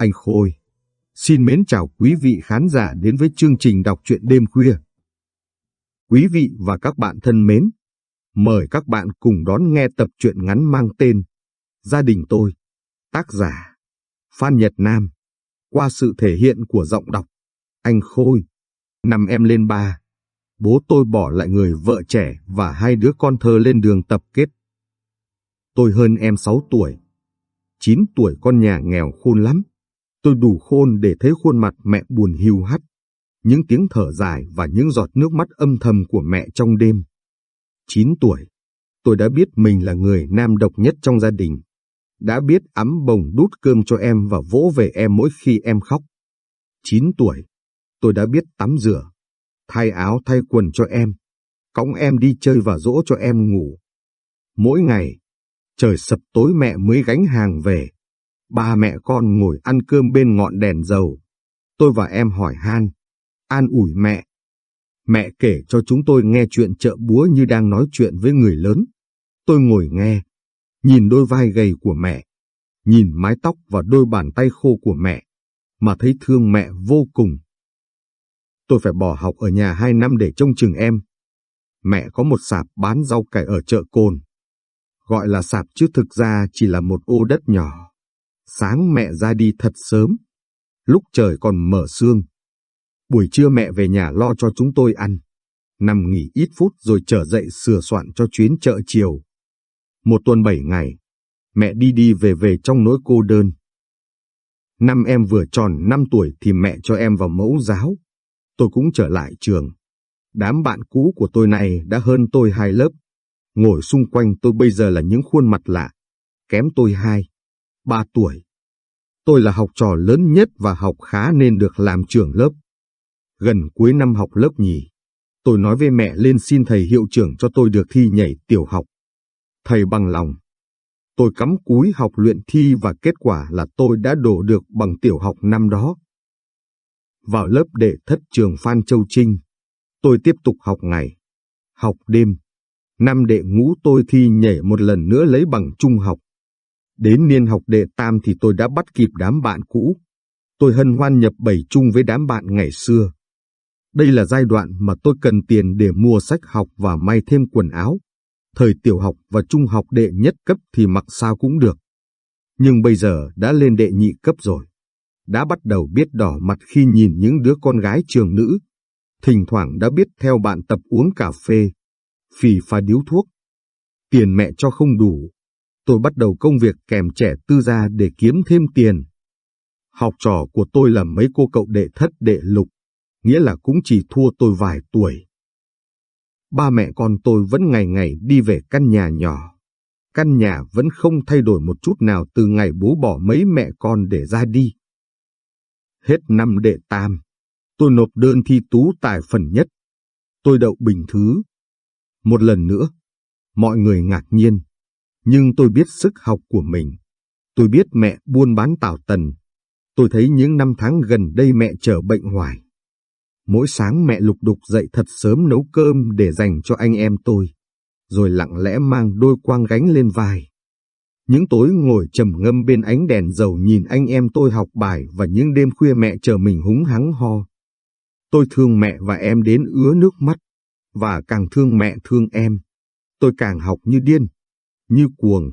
Anh Khôi, xin mến chào quý vị khán giả đến với chương trình đọc truyện đêm khuya. Quý vị và các bạn thân mến, mời các bạn cùng đón nghe tập truyện ngắn mang tên Gia đình tôi, tác giả Phan Nhật Nam, qua sự thể hiện của giọng đọc Anh Khôi. Năm em lên ba, bố tôi bỏ lại người vợ trẻ và hai đứa con thơ lên đường tập kết. Tôi hơn em 6 tuổi. 9 tuổi con nhà nghèo khôn lắm. Tôi đủ khôn để thấy khuôn mặt mẹ buồn hiu hắt, những tiếng thở dài và những giọt nước mắt âm thầm của mẹ trong đêm. 9 tuổi, tôi đã biết mình là người nam độc nhất trong gia đình. Đã biết ấm bồng đút cơm cho em và vỗ về em mỗi khi em khóc. 9 tuổi, tôi đã biết tắm rửa, thay áo thay quần cho em, cõng em đi chơi và dỗ cho em ngủ. Mỗi ngày, trời sập tối mẹ mới gánh hàng về. Ba mẹ con ngồi ăn cơm bên ngọn đèn dầu. Tôi và em hỏi han, an ủi mẹ. Mẹ kể cho chúng tôi nghe chuyện chợ búa như đang nói chuyện với người lớn. Tôi ngồi nghe, nhìn đôi vai gầy của mẹ, nhìn mái tóc và đôi bàn tay khô của mẹ, mà thấy thương mẹ vô cùng. Tôi phải bỏ học ở nhà hai năm để trông chừng em. Mẹ có một sạp bán rau cải ở chợ Cồn. Gọi là sạp chứ thực ra chỉ là một ô đất nhỏ. Sáng mẹ ra đi thật sớm, lúc trời còn mở sương. Buổi trưa mẹ về nhà lo cho chúng tôi ăn. Nằm nghỉ ít phút rồi trở dậy sửa soạn cho chuyến chợ chiều. Một tuần bảy ngày, mẹ đi đi về về trong nỗi cô đơn. Năm em vừa tròn năm tuổi thì mẹ cho em vào mẫu giáo. Tôi cũng trở lại trường. Đám bạn cũ của tôi này đã hơn tôi hai lớp. Ngồi xung quanh tôi bây giờ là những khuôn mặt lạ. Kém tôi hai, ba tuổi. Tôi là học trò lớn nhất và học khá nên được làm trưởng lớp. Gần cuối năm học lớp nhì, tôi nói với mẹ lên xin thầy hiệu trưởng cho tôi được thi nhảy tiểu học. Thầy bằng lòng. Tôi cắm cúi học luyện thi và kết quả là tôi đã đổ được bằng tiểu học năm đó. Vào lớp đệ thất trường Phan Châu Trinh, tôi tiếp tục học ngày, học đêm. Năm đệ ngũ tôi thi nhảy một lần nữa lấy bằng trung học. Đến niên học đệ tam thì tôi đã bắt kịp đám bạn cũ. Tôi hân hoan nhập bảy chung với đám bạn ngày xưa. Đây là giai đoạn mà tôi cần tiền để mua sách học và may thêm quần áo. Thời tiểu học và trung học đệ nhất cấp thì mặc sao cũng được. Nhưng bây giờ đã lên đệ nhị cấp rồi. Đã bắt đầu biết đỏ mặt khi nhìn những đứa con gái trường nữ. Thỉnh thoảng đã biết theo bạn tập uống cà phê, phì pha điếu thuốc. Tiền mẹ cho không đủ. Tôi bắt đầu công việc kèm trẻ tư gia để kiếm thêm tiền. Học trò của tôi là mấy cô cậu đệ thất đệ lục, nghĩa là cũng chỉ thua tôi vài tuổi. Ba mẹ con tôi vẫn ngày ngày đi về căn nhà nhỏ. Căn nhà vẫn không thay đổi một chút nào từ ngày bố bỏ mấy mẹ con để ra đi. Hết năm đệ tam, tôi nộp đơn thi tú tài phần nhất. Tôi đậu bình thứ. Một lần nữa, mọi người ngạc nhiên. Nhưng tôi biết sức học của mình. Tôi biết mẹ buôn bán tảo tần. Tôi thấy những năm tháng gần đây mẹ trở bệnh hoài. Mỗi sáng mẹ lục đục dậy thật sớm nấu cơm để dành cho anh em tôi, rồi lặng lẽ mang đôi quang gánh lên vai. Những tối ngồi trầm ngâm bên ánh đèn dầu nhìn anh em tôi học bài và những đêm khuya mẹ chờ mình húng hắng ho. Tôi thương mẹ và em đến ứa nước mắt, và càng thương mẹ thương em. Tôi càng học như điên, như cuồng.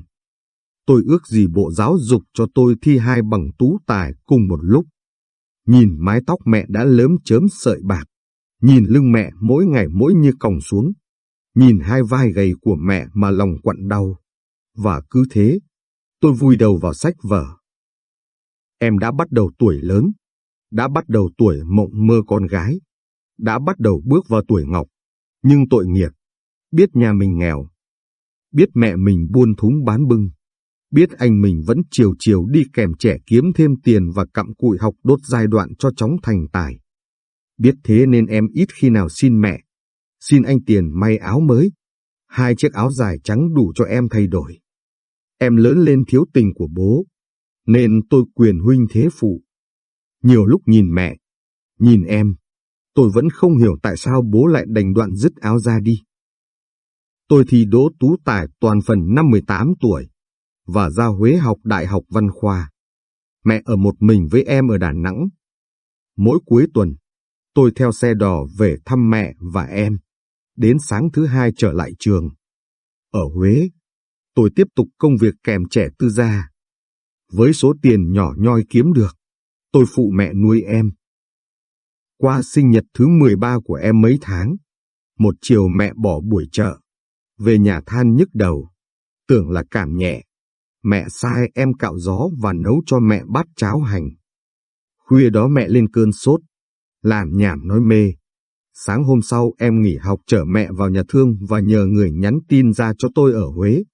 Tôi ước gì bộ giáo dục cho tôi thi hai bằng tú tài cùng một lúc. Nhìn mái tóc mẹ đã lớn chớm sợi bạc, nhìn lưng mẹ mỗi ngày mỗi như còng xuống, nhìn hai vai gầy của mẹ mà lòng quặn đau. Và cứ thế, tôi vui đầu vào sách vở. Em đã bắt đầu tuổi lớn, đã bắt đầu tuổi mộng mơ con gái, đã bắt đầu bước vào tuổi ngọc, nhưng tội nghiệp, biết nhà mình nghèo, biết mẹ mình buôn thúng bán bưng, biết anh mình vẫn chiều chiều đi kèm trẻ kiếm thêm tiền và cặm cụi học đốt giai đoạn cho chóng thành tài. Biết thế nên em ít khi nào xin mẹ, xin anh tiền may áo mới, hai chiếc áo dài trắng đủ cho em thay đổi. Em lớn lên thiếu tình của bố, nên tôi quyền huynh thế phụ. Nhiều lúc nhìn mẹ, nhìn em, tôi vẫn không hiểu tại sao bố lại đành đoạn dứt áo ra đi. Tôi thi đỗ tú tài toàn phần năm 18 tuổi và ra Huế học Đại học Văn Khoa. Mẹ ở một mình với em ở Đà Nẵng. Mỗi cuối tuần, tôi theo xe đò về thăm mẹ và em. Đến sáng thứ hai trở lại trường. Ở Huế, tôi tiếp tục công việc kèm trẻ tư gia. Với số tiền nhỏ nhoi kiếm được, tôi phụ mẹ nuôi em. Qua sinh nhật thứ 13 của em mấy tháng, một chiều mẹ bỏ buổi chợ, về nhà than nhức đầu, tưởng là cảm nhẹ. Mẹ sai em cạo gió và nấu cho mẹ bát cháo hành. Khuya đó mẹ lên cơn sốt, làm nhảm nói mê. Sáng hôm sau em nghỉ học chở mẹ vào nhà thương và nhờ người nhắn tin ra cho tôi ở Huế.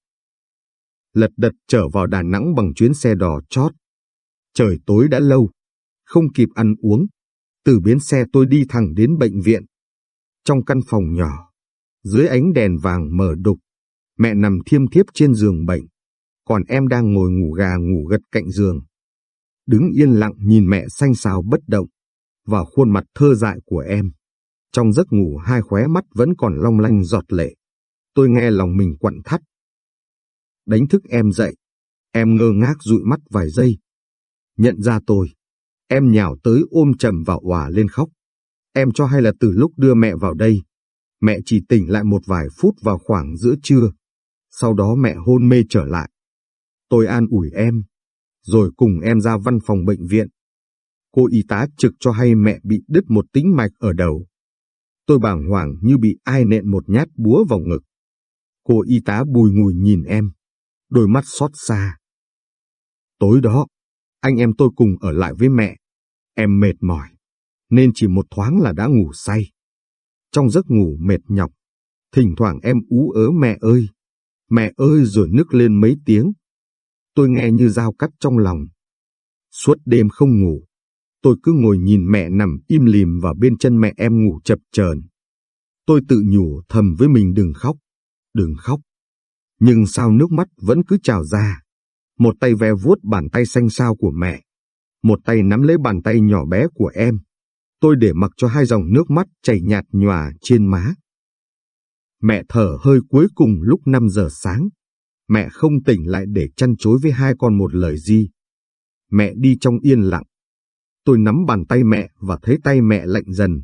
Lật đật trở vào Đà Nẵng bằng chuyến xe đò chót. Trời tối đã lâu, không kịp ăn uống. Từ bến xe tôi đi thẳng đến bệnh viện. Trong căn phòng nhỏ, dưới ánh đèn vàng mờ đục, mẹ nằm thiêm thiếp trên giường bệnh, còn em đang ngồi ngủ gà ngủ gật cạnh giường. Đứng yên lặng nhìn mẹ xanh xao bất động, vào khuôn mặt thơ dại của em. Trong giấc ngủ hai khóe mắt vẫn còn long lanh giọt lệ. Tôi nghe lòng mình quặn thắt. Đánh thức em dậy, em ngơ ngác dụi mắt vài giây. Nhận ra tôi, em nhào tới ôm chầm vào òa lên khóc. Em cho hay là từ lúc đưa mẹ vào đây, mẹ chỉ tỉnh lại một vài phút vào khoảng giữa trưa. Sau đó mẹ hôn mê trở lại. Tôi an ủi em, rồi cùng em ra văn phòng bệnh viện. Cô y tá trực cho hay mẹ bị đứt một tĩnh mạch ở đầu. Tôi bàng hoàng như bị ai nện một nhát búa vào ngực. Cô y tá bùi ngùi nhìn em, đôi mắt xót xa. Tối đó, anh em tôi cùng ở lại với mẹ. Em mệt mỏi, nên chỉ một thoáng là đã ngủ say. Trong giấc ngủ mệt nhọc, thỉnh thoảng em ú ớ mẹ ơi, mẹ ơi rồi nức lên mấy tiếng. Tôi nghe như dao cắt trong lòng. Suốt đêm không ngủ, tôi cứ ngồi nhìn mẹ nằm im lìm và bên chân mẹ em ngủ chập chờn. Tôi tự nhủ thầm với mình đừng khóc, đừng khóc. Nhưng sao nước mắt vẫn cứ trào ra. Một tay ve vuốt bàn tay xanh xao của mẹ, một tay nắm lấy bàn tay nhỏ bé của em. Tôi để mặc cho hai dòng nước mắt chảy nhạt nhòa trên má. Mẹ thở hơi cuối cùng lúc 5 giờ sáng. Mẹ không tỉnh lại để chăn chối với hai con một lời gì. Mẹ đi trong yên lặng. Tôi nắm bàn tay mẹ và thấy tay mẹ lạnh dần.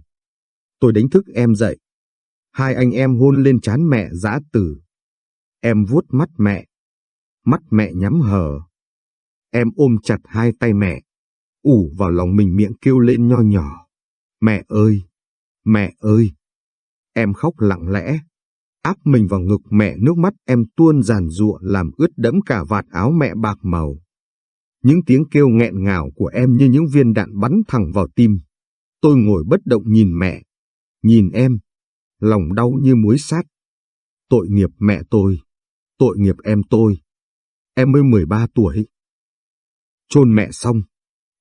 Tôi đánh thức em dậy. Hai anh em hôn lên trán mẹ giã tử. Em vuốt mắt mẹ. Mắt mẹ nhắm hờ. Em ôm chặt hai tay mẹ. ủ vào lòng mình miệng kêu lên nho nhỏ. Mẹ ơi! Mẹ ơi! Em khóc lặng lẽ. Áp mình vào ngực mẹ nước mắt, em tuôn giàn giụa làm ướt đẫm cả vạt áo mẹ bạc màu. Những tiếng kêu nghẹn ngào của em như những viên đạn bắn thẳng vào tim. Tôi ngồi bất động nhìn mẹ. Nhìn em. Lòng đau như muối sát. Tội nghiệp mẹ tôi. Tội nghiệp em tôi. Em mới 13 tuổi. Chôn mẹ xong.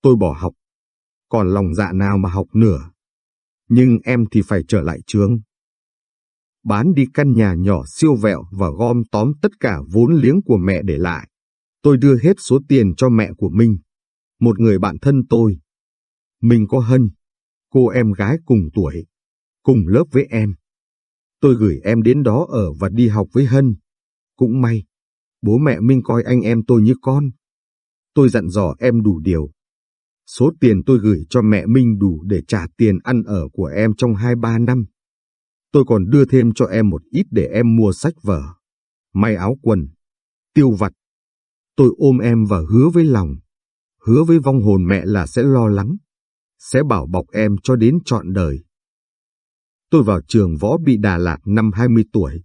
Tôi bỏ học. Còn lòng dạ nào mà học nửa. Nhưng em thì phải trở lại trường bán đi căn nhà nhỏ siêu vẹo và gom tóm tất cả vốn liếng của mẹ để lại. Tôi đưa hết số tiền cho mẹ của Minh, một người bạn thân tôi. Mình có Hân, cô em gái cùng tuổi, cùng lớp với em. Tôi gửi em đến đó ở và đi học với Hân. Cũng may, bố mẹ Minh coi anh em tôi như con. Tôi dặn dò em đủ điều. Số tiền tôi gửi cho mẹ Minh đủ để trả tiền ăn ở của em trong 2-3 năm. Tôi còn đưa thêm cho em một ít để em mua sách vở, may áo quần, tiêu vặt. Tôi ôm em và hứa với lòng, hứa với vong hồn mẹ là sẽ lo lắng, sẽ bảo bọc em cho đến trọn đời. Tôi vào trường võ bị Đà Lạt năm 20 tuổi,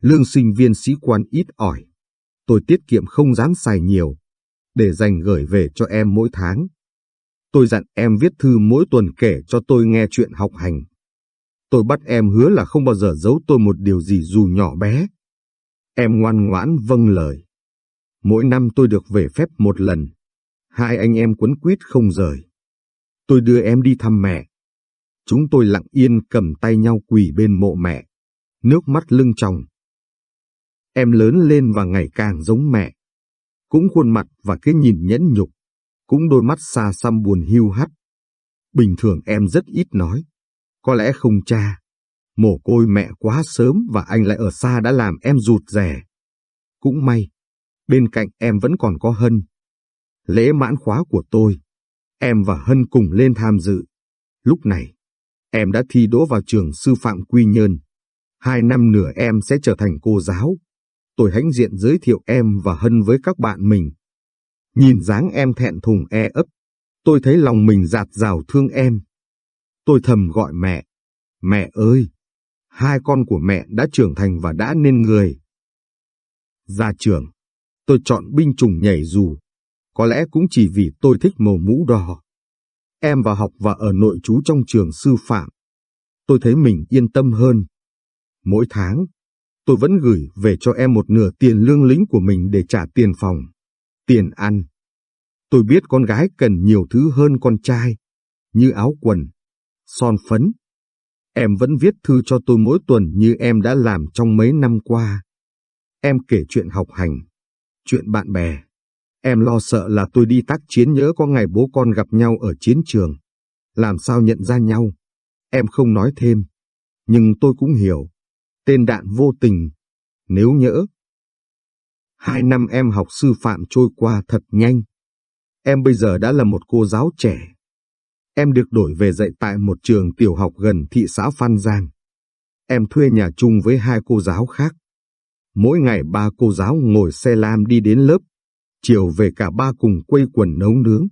lương sinh viên sĩ quan ít ỏi. Tôi tiết kiệm không dám xài nhiều, để dành gửi về cho em mỗi tháng. Tôi dặn em viết thư mỗi tuần kể cho tôi nghe chuyện học hành. Tôi bắt em hứa là không bao giờ giấu tôi một điều gì dù nhỏ bé. Em ngoan ngoãn vâng lời. Mỗi năm tôi được về phép một lần. Hai anh em quấn quýt không rời. Tôi đưa em đi thăm mẹ. Chúng tôi lặng yên cầm tay nhau quỳ bên mộ mẹ. Nước mắt lưng tròng. Em lớn lên và ngày càng giống mẹ. Cũng khuôn mặt và cái nhìn nhẫn nhục. Cũng đôi mắt xa xăm buồn hiu hắt. Bình thường em rất ít nói. Có lẽ không cha. Mồ côi mẹ quá sớm và anh lại ở xa đã làm em rụt rè. Cũng may, bên cạnh em vẫn còn có Hân. Lễ mãn khóa của tôi, em và Hân cùng lên tham dự. Lúc này, em đã thi đỗ vào trường sư phạm Quy Nhơn. Hai năm nữa em sẽ trở thành cô giáo. Tôi hãnh diện giới thiệu em và Hân với các bạn mình. Nhìn dáng em thẹn thùng e ấp, tôi thấy lòng mình giạt rào thương em. Tôi thầm gọi mẹ. Mẹ ơi! Hai con của mẹ đã trưởng thành và đã nên người. Ra trường, tôi chọn binh chủng nhảy dù. Có lẽ cũng chỉ vì tôi thích màu mũ đỏ. Em vào học và ở nội trú trong trường sư phạm. Tôi thấy mình yên tâm hơn. Mỗi tháng, tôi vẫn gửi về cho em một nửa tiền lương lính của mình để trả tiền phòng, tiền ăn. Tôi biết con gái cần nhiều thứ hơn con trai, như áo quần, son phấn. Em vẫn viết thư cho tôi mỗi tuần như em đã làm trong mấy năm qua. Em kể chuyện học hành, chuyện bạn bè. Em lo sợ là tôi đi tác chiến nhớ có ngày bố con gặp nhau ở chiến trường. Làm sao nhận ra nhau? Em không nói thêm. Nhưng tôi cũng hiểu. Tên đạn vô tình. Nếu nhỡ. Hai năm em học sư phạm trôi qua thật nhanh. Em bây giờ đã là một cô giáo trẻ. Em được đổi về dạy tại một trường tiểu học gần thị xã Phan Giang. Em thuê nhà chung với hai cô giáo khác. Mỗi ngày ba cô giáo ngồi xe lam đi đến lớp, chiều về cả ba cùng quây quần nấu nướng.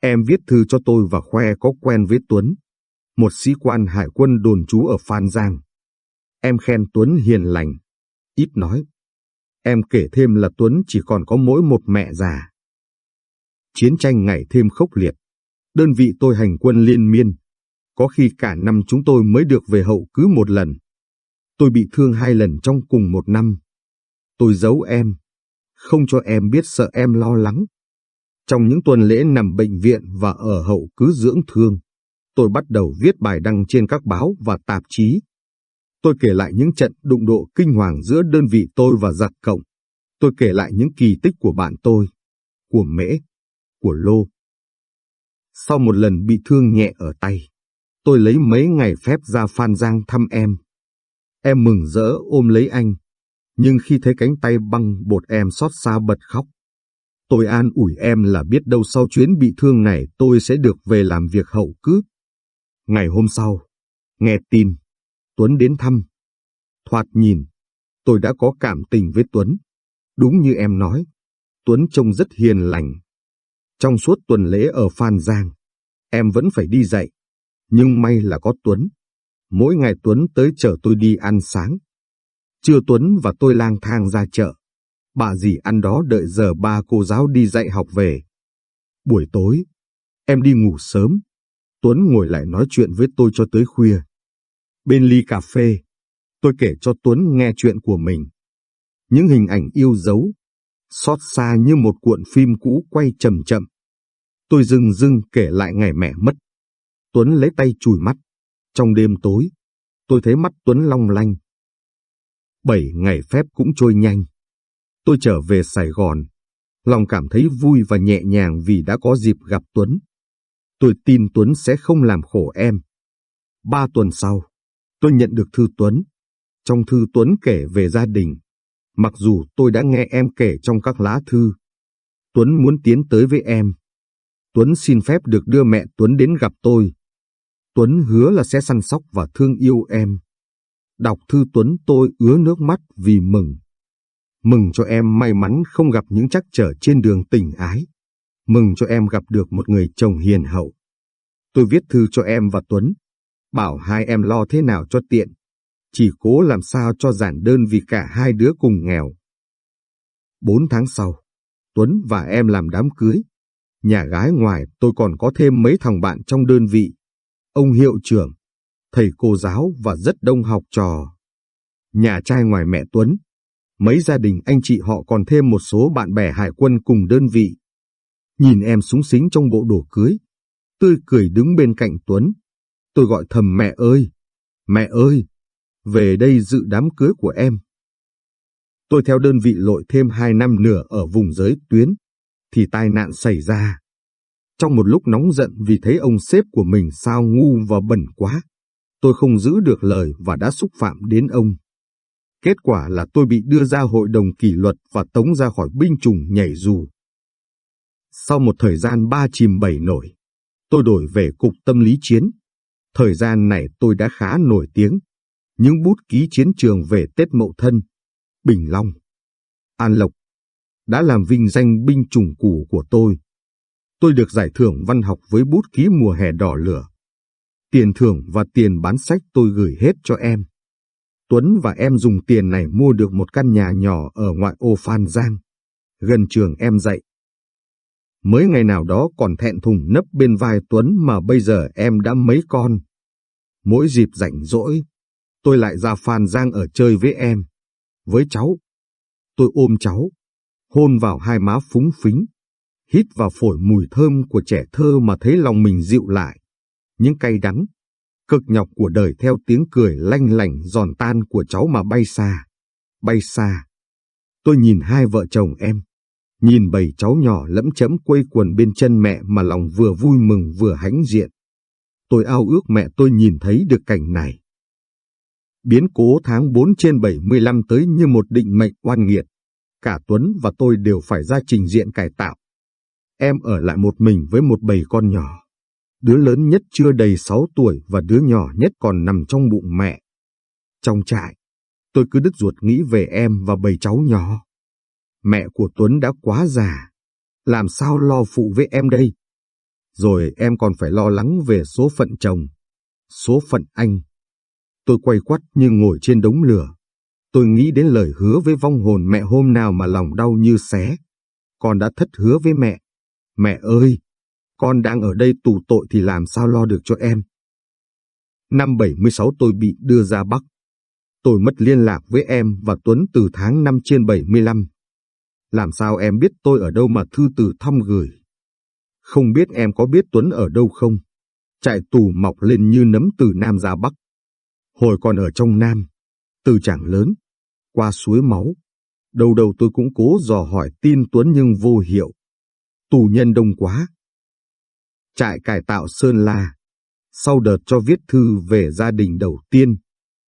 Em viết thư cho tôi và khoe có quen với Tuấn, một sĩ quan hải quân đồn trú ở Phan Giang. Em khen Tuấn hiền lành, ít nói. Em kể thêm là Tuấn chỉ còn có mỗi một mẹ già. Chiến tranh ngày thêm khốc liệt. Đơn vị tôi hành quân liên miên. Có khi cả năm chúng tôi mới được về hậu cứ một lần. Tôi bị thương hai lần trong cùng một năm. Tôi giấu em, không cho em biết sợ em lo lắng. Trong những tuần lễ nằm bệnh viện và ở hậu cứ dưỡng thương, tôi bắt đầu viết bài đăng trên các báo và tạp chí. Tôi kể lại những trận đụng độ kinh hoàng giữa đơn vị tôi và giặc cộng. Tôi kể lại những kỳ tích của bạn tôi, của Mễ, của Lô. Sau một lần bị thương nhẹ ở tay, tôi lấy mấy ngày phép ra Phan Giang thăm em. Em mừng rỡ ôm lấy anh, nhưng khi thấy cánh tay băng bột em xót xa bật khóc. Tôi an ủi em là biết đâu sau chuyến bị thương này tôi sẽ được về làm việc hậu cướp. Ngày hôm sau, nghe tin, Tuấn đến thăm. Thoạt nhìn, tôi đã có cảm tình với Tuấn. Đúng như em nói, Tuấn trông rất hiền lành. Trong suốt tuần lễ ở Phan Giang, em vẫn phải đi dạy. Nhưng may là có Tuấn. Mỗi ngày Tuấn tới chở tôi đi ăn sáng. Trưa Tuấn và tôi lang thang ra chợ. Bà dì ăn đó đợi giờ ba cô giáo đi dạy học về. Buổi tối, em đi ngủ sớm. Tuấn ngồi lại nói chuyện với tôi cho tới khuya. Bên ly cà phê, tôi kể cho Tuấn nghe chuyện của mình. Những hình ảnh yêu dấu, xót xa như một cuộn phim cũ quay chậm chậm. Tôi dưng dưng kể lại ngày mẹ mất. Tuấn lấy tay chùi mắt. Trong đêm tối, tôi thấy mắt Tuấn long lanh. Bảy ngày phép cũng trôi nhanh. Tôi trở về Sài Gòn. Lòng cảm thấy vui và nhẹ nhàng vì đã có dịp gặp Tuấn. Tôi tin Tuấn sẽ không làm khổ em. Ba tuần sau, tôi nhận được thư Tuấn. Trong thư Tuấn kể về gia đình. Mặc dù tôi đã nghe em kể trong các lá thư. Tuấn muốn tiến tới với em. Tuấn xin phép được đưa mẹ Tuấn đến gặp tôi. Tuấn hứa là sẽ săn sóc và thương yêu em. Đọc thư Tuấn, tôi ứa nước mắt vì mừng. Mừng cho em may mắn không gặp những trắc trở trên đường tình ái. Mừng cho em gặp được một người chồng hiền hậu. Tôi viết thư cho em và Tuấn. Bảo hai em lo thế nào cho tiện. Chỉ cố làm sao cho giản đơn vì cả hai đứa cùng nghèo. Bốn tháng sau, Tuấn và em làm đám cưới. Nhà gái ngoài tôi còn có thêm mấy thằng bạn trong đơn vị. Ông hiệu trưởng, thầy cô giáo và rất đông học trò. Nhà trai ngoài mẹ Tuấn, mấy gia đình anh chị họ còn thêm một số bạn bè hải quân cùng đơn vị. Nhìn em súng xính trong bộ đồ cưới, tươi cười đứng bên cạnh Tuấn. Tôi gọi thầm mẹ ơi, mẹ ơi, về đây dự đám cưới của em. Tôi theo đơn vị lội thêm hai năm nửa ở vùng giới tuyến, thì tai nạn xảy ra. Trong một lúc nóng giận vì thấy ông sếp của mình sao ngu và bẩn quá, tôi không giữ được lời và đã xúc phạm đến ông. Kết quả là tôi bị đưa ra hội đồng kỷ luật và tống ra khỏi binh chủng nhảy dù. Sau một thời gian ba chìm bảy nổi, tôi đổi về cục tâm lý chiến. Thời gian này tôi đã khá nổi tiếng. Những bút ký chiến trường về Tết Mậu Thân, Bình Long, An Lộc đã làm vinh danh binh chủng củ của tôi. Tôi được giải thưởng văn học với bút ký mùa hè đỏ lửa. Tiền thưởng và tiền bán sách tôi gửi hết cho em. Tuấn và em dùng tiền này mua được một căn nhà nhỏ ở ngoại ô Phan Giang, gần trường em dạy. Mới ngày nào đó còn thẹn thùng nấp bên vai Tuấn mà bây giờ em đã mấy con. Mỗi dịp rảnh rỗi, tôi lại ra Phan Giang ở chơi với em, với cháu. Tôi ôm cháu, hôn vào hai má phúng phính, hít vào phổi mùi thơm của trẻ thơ mà thấy lòng mình dịu lại. Những cay đắng, cực nhọc của đời theo tiếng cười lanh lảnh giòn tan của cháu mà bay xa, bay xa. Tôi nhìn hai vợ chồng em, nhìn bầy cháu nhỏ lẫm chẫm quây quần bên chân mẹ mà lòng vừa vui mừng vừa hãnh diện. Tôi ao ước mẹ tôi nhìn thấy được cảnh này. Biến cố tháng 4 trên 75 tới như một định mệnh oan nghiệt. Cả Tuấn và tôi đều phải ra trình diện cải tạo. Em ở lại một mình với một bầy con nhỏ. Đứa lớn nhất chưa đầy 6 tuổi và đứa nhỏ nhất còn nằm trong bụng mẹ. Trong trại, tôi cứ đứt ruột nghĩ về em và bầy cháu nhỏ. Mẹ của Tuấn đã quá già, làm sao lo phụ với em đây? Rồi em còn phải lo lắng về số phận chồng, số phận anh. Tôi quay quắt như ngồi trên đống lửa. Tôi nghĩ đến lời hứa với vong hồn mẹ hôm nào mà lòng đau như xé. Con đã thất hứa với mẹ. Mẹ ơi, con đang ở đây tù tội thì làm sao lo được cho em. Năm 76 tôi bị đưa ra Bắc. Tôi mất liên lạc với em và Tuấn từ tháng 5 trên 75. Làm sao em biết tôi ở đâu mà thư từ thăm gửi? Không biết em có biết Tuấn ở đâu không? Trại tù mọc lên như nấm từ Nam ra Bắc. Hồi còn ở trong Nam, từ Trảng Lớn, qua suối máu. Đầu đầu tôi cũng cố dò hỏi tin Tuấn nhưng vô hiệu. Tù nhân đông quá, trại cải tạo Sơn La. Sau đợt cho viết thư về gia đình đầu tiên,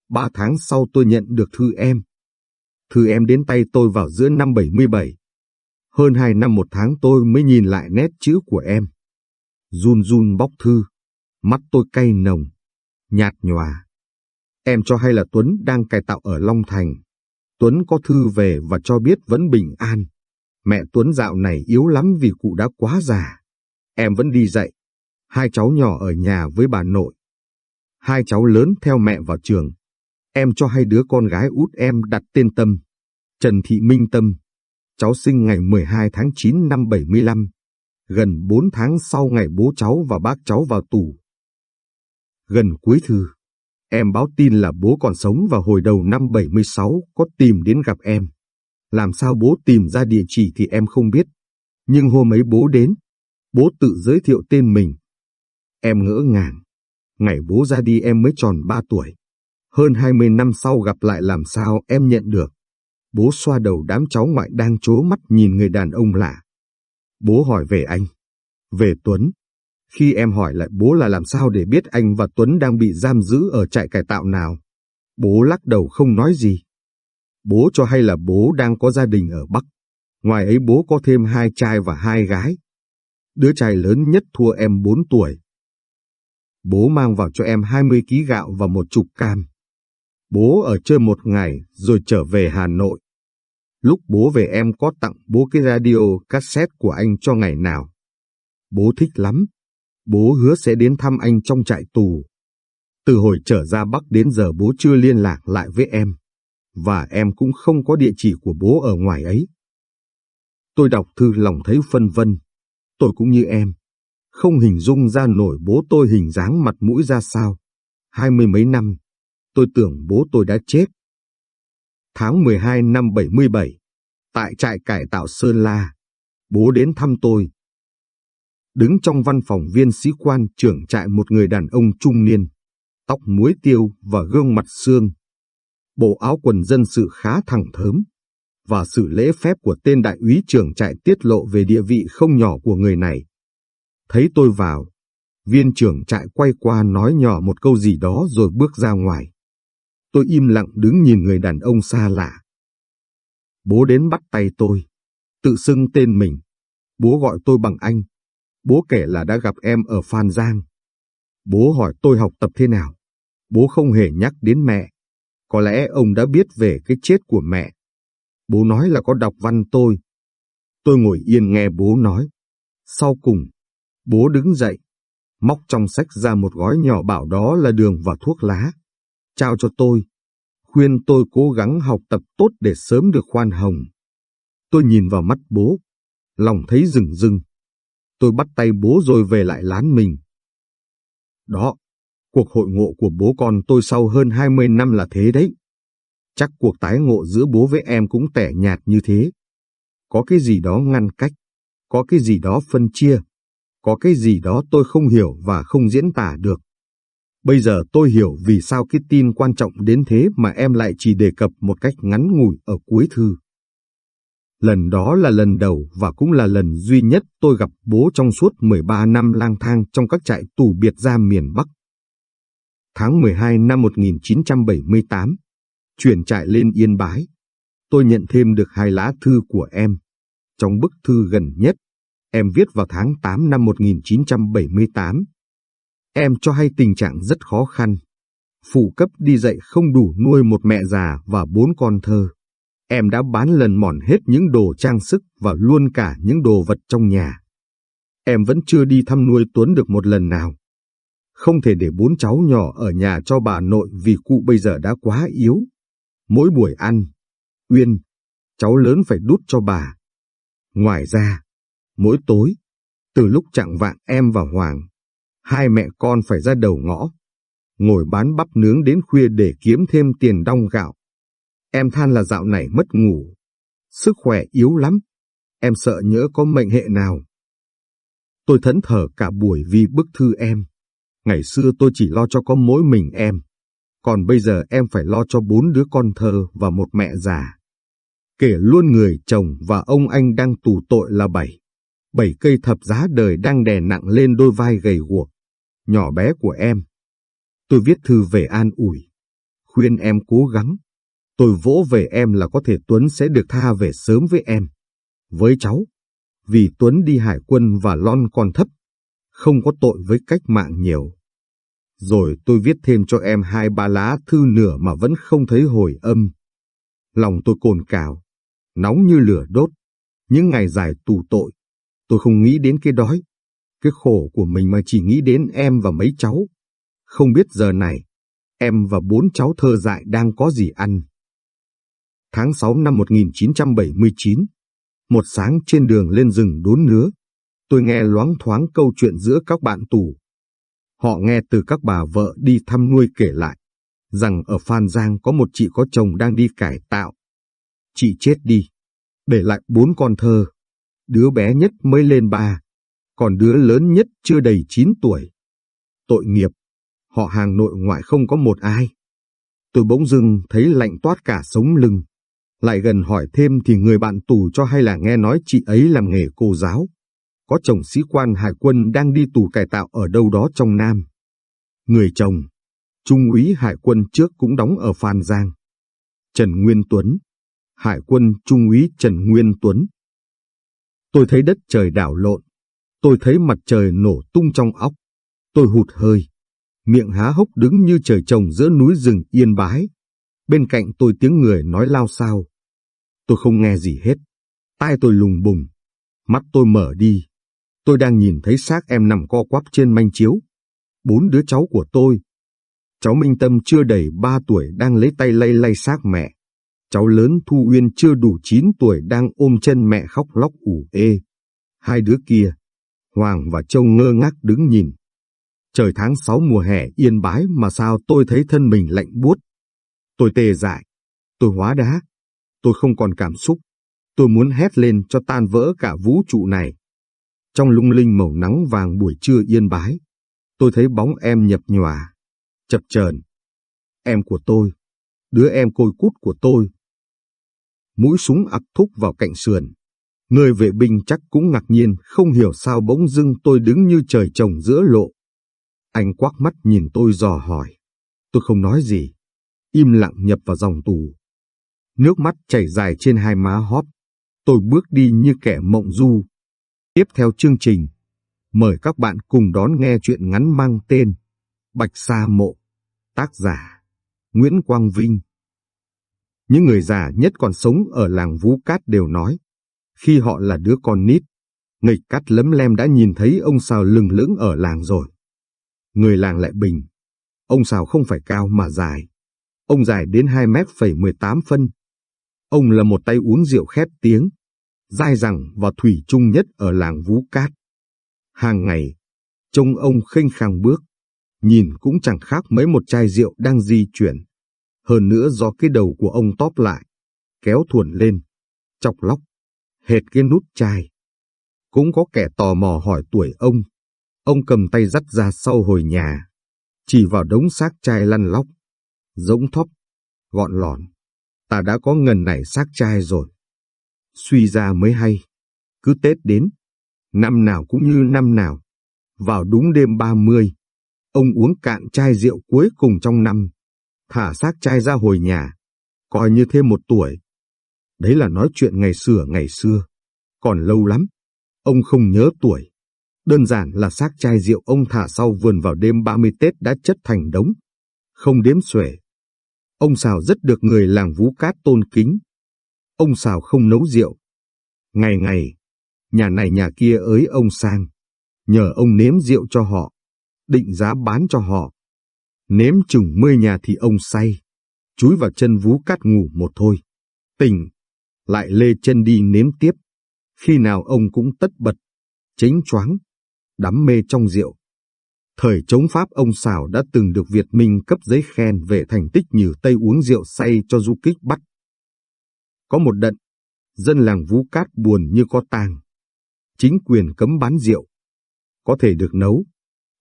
ba tháng sau tôi nhận được thư em. Thư em đến tay tôi vào giữa năm 77. Hơn hai năm một tháng tôi mới nhìn lại nét chữ của em. Run run bóc thư, mắt tôi cay nồng, nhạt nhòa. Em cho hay là Tuấn đang cải tạo ở Long Thành. Tuấn có thư về và cho biết vẫn bình an. Mẹ Tuấn dạo này yếu lắm vì cụ đã quá già. Em vẫn đi dạy, hai cháu nhỏ ở nhà với bà nội. Hai cháu lớn theo mẹ vào trường. Em cho hai đứa con gái út em đặt tên Tâm, Trần Thị Minh Tâm. Cháu sinh ngày 12 tháng 9 năm 75, gần 4 tháng sau ngày bố cháu và bác cháu vào tù. Gần cuối thư, em báo tin là bố còn sống và hồi đầu năm 76 có tìm đến gặp em. Làm sao bố tìm ra địa chỉ thì em không biết. Nhưng hôm ấy bố đến, bố tự giới thiệu tên mình Em ngỡ ngàng. Ngày bố ra đi em mới tròn 3 tuổi. Hơn 20 năm sau gặp lại làm sao em nhận được. Bố xoa đầu đám cháu ngoại đang chố mắt nhìn người đàn ông lạ. Bố hỏi về anh. Về Tuấn. Khi em hỏi lại bố là làm sao để biết anh và Tuấn đang bị giam giữ ở trại cải tạo nào. Bố lắc đầu không nói gì. Bố cho hay là bố đang có gia đình ở Bắc. Ngoài ấy bố có thêm hai trai và hai gái. Đứa trai lớn nhất thua em 4 tuổi, bố mang vào cho em 20 ký gạo và một chục cam. Bố ở chơi một ngày rồi trở về Hà Nội. Lúc bố về em có tặng bố cái radio cassette của anh cho ngày nào. Bố thích lắm. Bố hứa sẽ đến thăm anh trong trại tù. Từ hồi trở ra Bắc đến giờ bố chưa liên lạc lại với em. Và em cũng không có địa chỉ của bố ở ngoài ấy. Tôi đọc thư lòng thấy phân vân. Tôi cũng như em không hình dung ra nổi bố tôi hình dáng mặt mũi ra sao. Hai mươi mấy năm, tôi tưởng bố tôi đã chết. Tháng 12 năm 77, tại trại cải tạo Sơn La, bố đến thăm tôi. Đứng trong văn phòng viên sĩ quan trưởng trại một người đàn ông trung niên, tóc muối tiêu và gương mặt xương. Bộ áo quần dân sự khá thẳng thớm, và sự lễ phép của tên đại úy trưởng trại tiết lộ về địa vị không nhỏ của người này. Thấy tôi vào, viên trưởng trại quay qua nói nhỏ một câu gì đó rồi bước ra ngoài. Tôi im lặng đứng nhìn người đàn ông xa lạ. Bố đến bắt tay tôi, tự xưng tên mình. Bố gọi tôi bằng anh. Bố kể là đã gặp em ở Phan Giang. Bố hỏi tôi học tập thế nào. Bố không hề nhắc đến mẹ. Có lẽ ông đã biết về cái chết của mẹ. Bố nói là có đọc văn tôi. Tôi ngồi yên nghe bố nói. Sau cùng, bố đứng dậy, móc trong sách ra một gói nhỏ bảo đó là đường và thuốc lá. Trao cho tôi, khuyên tôi cố gắng học tập tốt để sớm được khoan hồng. Tôi nhìn vào mắt bố, lòng thấy rừng rừng. Tôi bắt tay bố rồi về lại lán mình. Đó, cuộc hội ngộ của bố con tôi sau hơn 20 năm là thế đấy. Chắc cuộc tái ngộ giữa bố với em cũng tẻ nhạt như thế. Có cái gì đó ngăn cách, có cái gì đó phân chia, có cái gì đó tôi không hiểu và không diễn tả được. Bây giờ tôi hiểu vì sao cái tin quan trọng đến thế mà em lại chỉ đề cập một cách ngắn ngủi ở cuối thư. Lần đó là lần đầu và cũng là lần duy nhất tôi gặp bố trong suốt 13 năm lang thang trong các trại tù biệt giam miền Bắc. Tháng 12 năm 1978, chuyển trại lên Yên Bái. Tôi nhận thêm được hai lá thư của em. Trong bức thư gần nhất, em viết vào tháng 8 năm 1978. Em cho hay tình trạng rất khó khăn. Phụ cấp đi dạy không đủ nuôi một mẹ già và bốn con thơ. Em đã bán lần mòn hết những đồ trang sức và luôn cả những đồ vật trong nhà. Em vẫn chưa đi thăm nuôi Tuấn được một lần nào. Không thể để bốn cháu nhỏ ở nhà cho bà nội vì cụ bây giờ đã quá yếu. Mỗi buổi ăn, Uyên, cháu lớn phải đút cho bà. Ngoài ra, mỗi tối, từ lúc chạng vạng em và Hoàng, hai mẹ con phải ra đầu ngõ, ngồi bán bắp nướng đến khuya để kiếm thêm tiền đong gạo. Em than là dạo này mất ngủ, sức khỏe yếu lắm, em sợ nhỡ có mệnh hệ nào. Tôi thẫn thờ cả buổi vì bức thư em. Ngày xưa tôi chỉ lo cho có mỗi mình em, còn bây giờ em phải lo cho bốn đứa con thơ và một mẹ già. Kể luôn người chồng và ông anh đang tù tội là bảy. Bảy cây thập giá đời đang đè nặng lên đôi vai gầy guộc, nhỏ bé của em. Tôi viết thư về an ủi, khuyên em cố gắng. Tôi vỗ về em là có thể Tuấn sẽ được tha về sớm với em. Với cháu, vì Tuấn đi hải quân và lon còn thấp, không có tội với cách mạng nhiều. Rồi tôi viết thêm cho em hai ba lá thư nửa mà vẫn không thấy hồi âm. Lòng tôi cồn cào, nóng như lửa đốt. Những ngày dài tù tội, tôi không nghĩ đến cái đói. Cái khổ của mình mà chỉ nghĩ đến em và mấy cháu. Không biết giờ này, em và bốn cháu thơ dại đang có gì ăn. Tháng 6 năm 1979, một sáng trên đường lên rừng đốn nứa, tôi nghe loáng thoáng câu chuyện giữa các bạn tù. Họ nghe từ các bà vợ đi thăm nuôi kể lại, rằng ở Phan Giang có một chị có chồng đang đi cải tạo. Chị chết đi, để lại bốn con thơ. Đứa bé nhất mới lên ba, còn đứa lớn nhất chưa đầy chín tuổi. Tội nghiệp, họ hàng nội ngoại không có một ai. Tôi bỗng dưng thấy lạnh toát cả sống lưng. Lại gần hỏi thêm thì người bạn tù cho hay là nghe nói chị ấy làm nghề cô giáo có chồng sĩ quan hải quân đang đi tù cải tạo ở đâu đó trong Nam. Người chồng, Trung úy hải quân trước cũng đóng ở Phan Giang. Trần Nguyên Tuấn, Hải quân Trung úy Trần Nguyên Tuấn. Tôi thấy đất trời đảo lộn, tôi thấy mặt trời nổ tung trong óc, tôi hụt hơi, miệng há hốc đứng như trời trồng giữa núi rừng yên bái. Bên cạnh tôi tiếng người nói lao sao. Tôi không nghe gì hết, tai tôi lùng bùng, mắt tôi mở đi, tôi đang nhìn thấy xác em nằm co quắp trên manh chiếu. Bốn đứa cháu của tôi. Cháu Minh Tâm chưa đầy ba tuổi đang lấy tay lay lay xác mẹ. Cháu lớn Thu Uyên chưa đủ chín tuổi đang ôm chân mẹ khóc lóc ủ ê. Hai đứa kia, Hoàng và Châu ngơ ngác đứng nhìn. Trời tháng sáu mùa hè yên bái mà sao tôi thấy thân mình lạnh buốt. Tôi tê dại, tôi hóa đá, tôi không còn cảm xúc. Tôi muốn hét lên cho tan vỡ cả vũ trụ này. Trong lung linh màu nắng vàng buổi trưa yên bái, tôi thấy bóng em nhập nhòa, chập chờn. Em của tôi, đứa em côi cút của tôi. Mũi súng ặc thúc vào cạnh sườn. Người vệ binh chắc cũng ngạc nhiên, không hiểu sao bỗng dưng tôi đứng như trời trồng giữa lộ. Anh quắc mắt nhìn tôi dò hỏi. Tôi không nói gì, im lặng nhập vào dòng tù. Nước mắt chảy dài trên hai má hóp. Tôi bước đi như kẻ mộng du, Tiếp theo chương trình, mời các bạn cùng đón nghe chuyện ngắn mang tên Bạch Sa Mộ, tác giả Nguyễn Quang Vinh. Những người già nhất còn sống ở làng Vũ Cát đều nói, khi họ là đứa con nít, nghịch Cát lấm lem đã nhìn thấy ông Sào lừng lững ở làng rồi. Người làng lại bình, ông Sào không phải cao mà dài, ông dài đến 2 mét phẩy 18 phân. Ông là một tay uống rượu khét tiếng, dai dẳng và thủy chung nhất ở làng Vũ Cát. Hàng ngày, trông ông khênh khàng bước, nhìn cũng chẳng khác mấy một chai rượu đang di chuyển. Hơn nữa do cái đầu của ông tóp lại, kéo thuần lên, chọc lóc, hệt cái nút chai. Cũng có kẻ tò mò hỏi tuổi ông. Ông cầm tay dắt ra sau hồi nhà, chỉ vào đống xác chai lăn lóc, rỗng thóc, gọn lòn. Ta đã có ngần này xác chai rồi. Suy ra mới hay. Cứ Tết đến, năm nào cũng như năm nào. Vào đúng đêm 30, ông uống cạn chai rượu cuối cùng trong năm, thả xác chai ra hồi nhà, coi như thêm một tuổi. Đấy là nói chuyện ngày xưa ngày xưa, còn lâu lắm, ông không nhớ tuổi. Đơn giản là xác chai rượu ông thả sau vườn vào đêm 30 Tết đã chất thành đống, không đếm xuể. Ông Sào rất được người làng Vũ Cát tôn kính. Ông Sào không nấu rượu. Ngày ngày, nhà này nhà kia ới ông sang, nhờ ông nếm rượu cho họ, định giá bán cho họ. Nếm chừng mươi nhà thì ông say, chúi vào chân Vũ Cát ngủ một thôi. Tỉnh, lại lê chân đi nếm tiếp. Khi nào ông cũng tất bật, chính choáng, đắm mê trong rượu. Thời chống Pháp ông Sảo đã từng được Việt Minh cấp giấy khen về thành tích như Tây uống rượu say cho du kích bắt. Có một đận, dân làng Vũ Cát buồn như có tang. Chính quyền cấm bán rượu. Có thể được nấu,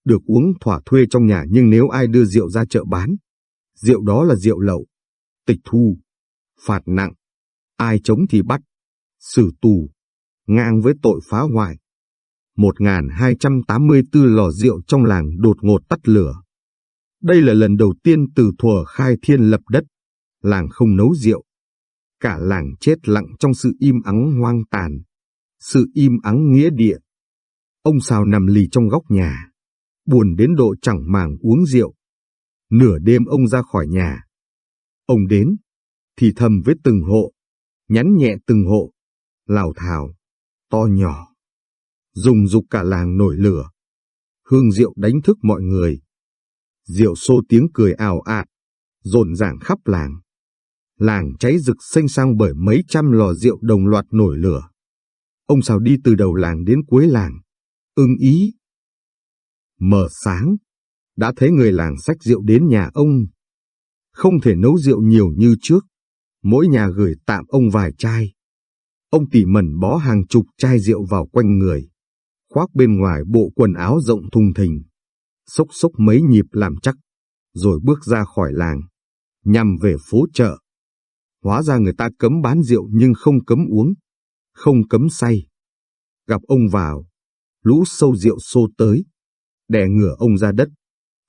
được uống thỏa thuê trong nhà nhưng nếu ai đưa rượu ra chợ bán, rượu đó là rượu lậu, tịch thu, phạt nặng, ai chống thì bắt, xử tù, ngang với tội phá hoại. 1284 lò rượu trong làng đột ngột tắt lửa. Đây là lần đầu tiên từ thuở khai thiên lập đất, làng không nấu rượu. Cả làng chết lặng trong sự im ắng hoang tàn, sự im ắng nghĩa địa. Ông Sào nằm lì trong góc nhà, buồn đến độ chẳng màng uống rượu. Nửa đêm ông ra khỏi nhà. Ông đến, thì thầm với từng hộ, nhắn nhẹ từng hộ, lào thảo, to nhỏ dùng dục cả làng nổi lửa. Hương rượu đánh thức mọi người. Rượu xô tiếng cười ảo ạt, rộn ràng khắp làng. Làng cháy rực xanh sang bởi mấy trăm lò rượu đồng loạt nổi lửa. Ông xào đi từ đầu làng đến cuối làng, ưng ý. Mở sáng, đã thấy người làng xách rượu đến nhà ông. Không thể nấu rượu nhiều như trước, mỗi nhà gửi tạm ông vài chai. Ông tỉ mẩn bó hàng chục chai rượu vào quanh người khoác bên ngoài bộ quần áo rộng thùng thình, xốc xốc mấy nhịp làm chắc, rồi bước ra khỏi làng, nhằm về phố chợ. Hóa ra người ta cấm bán rượu nhưng không cấm uống, không cấm say. Gặp ông vào, lũ sâu rượu xô tới, đè ngửa ông ra đất,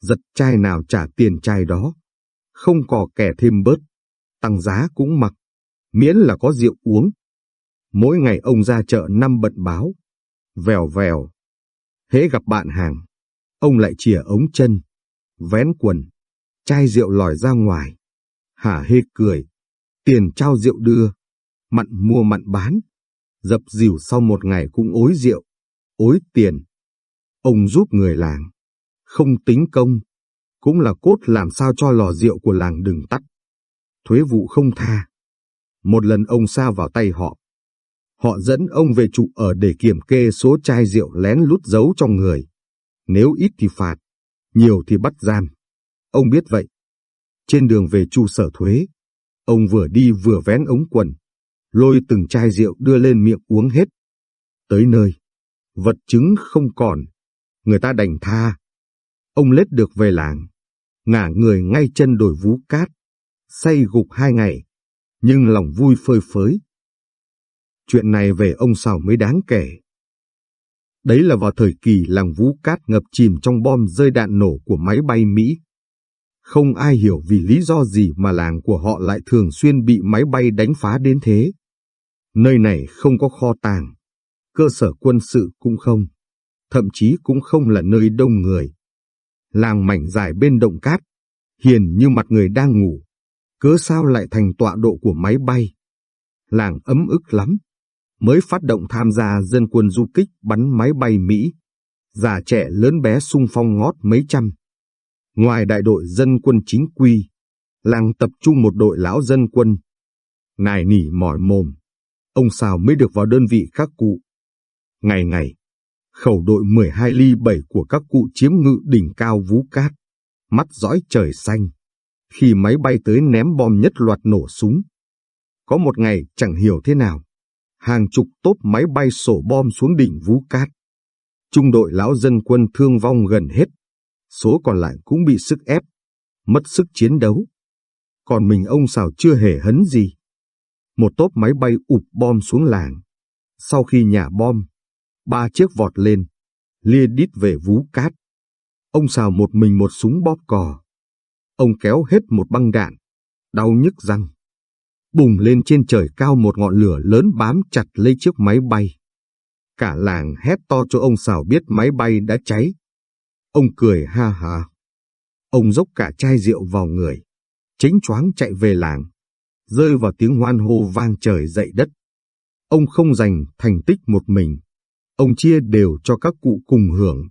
giật chai nào trả tiền chai đó, không cò kẻ thêm bớt, tăng giá cũng mặc, miễn là có rượu uống. Mỗi ngày ông ra chợ năm bận báo, vèo vèo. Hễ gặp bạn hàng, ông lại chìa ống chân, vén quần, chai rượu lòi ra ngoài. Hả hê cười, tiền trao rượu đưa, mặn mua mặn bán, dập dìu sau một ngày cũng ối rượu, ối tiền. Ông giúp người làng, không tính công, cũng là cốt làm sao cho lò rượu của làng đừng tắt. Thuế vụ không tha. Một lần ông sa vào tay họ, Họ dẫn ông về trụ ở để kiểm kê số chai rượu lén lút giấu trong người. Nếu ít thì phạt, nhiều thì bắt giam. Ông biết vậy. Trên đường về trụ sở thuế, ông vừa đi vừa vén ống quần, lôi từng chai rượu đưa lên miệng uống hết. Tới nơi, vật chứng không còn, người ta đành tha. Ông lết được về làng, ngả người ngay chân đồi vú cát, say gục hai ngày, nhưng lòng vui phơi phới chuyện này về ông sao mới đáng kể. Đấy là vào thời kỳ làng Vũ Cát ngập chìm trong bom rơi đạn nổ của máy bay Mỹ. Không ai hiểu vì lý do gì mà làng của họ lại thường xuyên bị máy bay đánh phá đến thế. Nơi này không có kho tàng, cơ sở quân sự cũng không, thậm chí cũng không là nơi đông người. Làng mảnh dài bên động cát, hiền như mặt người đang ngủ, cớ sao lại thành tọa độ của máy bay. Làng ấm ức lắm, mới phát động tham gia dân quân du kích bắn máy bay Mỹ, già trẻ lớn bé sung phong ngót mấy trăm. Ngoài đại đội dân quân chính quy, làng tập trung một đội lão dân quân. Nài nỉ mỏi mồm, ông sao mới được vào đơn vị các cụ. Ngày ngày, khẩu đội 12 ly 7 của các cụ chiếm ngự đỉnh cao vú cát, mắt dõi trời xanh. Khi máy bay tới ném bom nhất loạt nổ súng. Có một ngày chẳng hiểu thế nào, hàng chục tốp máy bay sổ bom xuống đỉnh vú cát. Trung đội lão dân quân thương vong gần hết, số còn lại cũng bị sức ép, mất sức chiến đấu. Còn mình ông xào chưa hề hấn gì. Một tốp máy bay ụp bom xuống làng. Sau khi nhả bom, ba chiếc vọt lên, lia đít về vú cát. Ông xào một mình một súng bóp cò. Ông kéo hết một băng đạn, đau nhức răng. Bùng lên trên trời cao một ngọn lửa lớn bám chặt lấy chiếc máy bay. Cả làng hét to cho ông xào biết máy bay đã cháy. Ông cười ha ha. Ông dốc cả chai rượu vào người, chính choáng chạy về làng, rơi vào tiếng hoan hô vang trời dậy đất. Ông không giành thành tích một mình, ông chia đều cho các cụ cùng hưởng.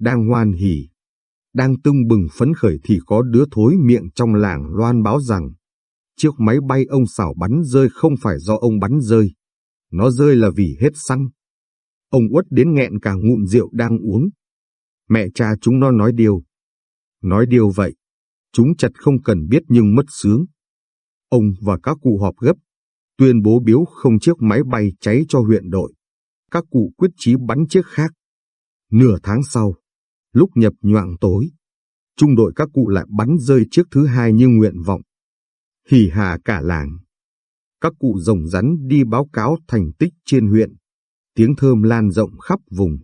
Đang hoan hỉ, đang tưng bừng phấn khởi thì có đứa thối miệng trong làng loan báo rằng chiếc máy bay ông xảo bắn rơi không phải do ông bắn rơi, nó rơi là vì hết xăng. Ông uất đến nghẹn cả ngụm rượu đang uống. Mẹ cha chúng nó nói điều. Nói điều vậy, chúng chặt không cần biết nhưng mất sướng. Ông và các cụ họp gấp, tuyên bố biếu không chiếc máy bay cháy cho huyện đội. Các cụ quyết chí bắn chiếc khác. Nửa tháng sau, lúc nhập nhoạng tối, trung đội các cụ lại bắn rơi chiếc thứ hai như nguyện vọng. Hỉ hà cả làng. Các cụ rồng rắn đi báo cáo thành tích trên huyện. Tiếng thơm lan rộng khắp vùng.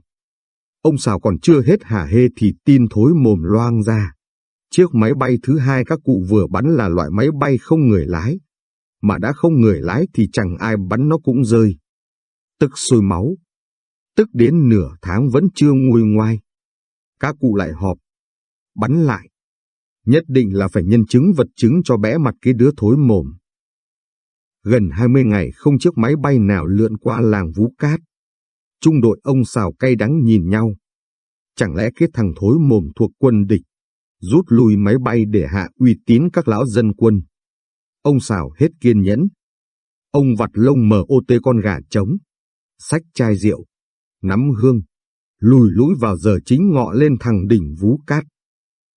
Ông xào còn chưa hết hả hê thì tin thối mồm loang ra. Chiếc máy bay thứ hai các cụ vừa bắn là loại máy bay không người lái. Mà đã không người lái thì chẳng ai bắn nó cũng rơi. Tức sôi máu. Tức đến nửa tháng vẫn chưa nguôi ngoai. Các cụ lại họp. Bắn lại. Nhất định là phải nhân chứng vật chứng cho bẽ mặt cái đứa thối mồm. Gần 20 ngày không chiếc máy bay nào lượn qua làng vũ Cát. Trung đội ông xào cay đắng nhìn nhau. Chẳng lẽ cái thằng thối mồm thuộc quân địch, rút lui máy bay để hạ uy tín các lão dân quân. Ông xào hết kiên nhẫn. Ông vặt lông mở ô tê con gà trống, xách chai rượu, nắm hương, lùi lũi vào giờ chính ngọ lên thằng đỉnh vũ cát.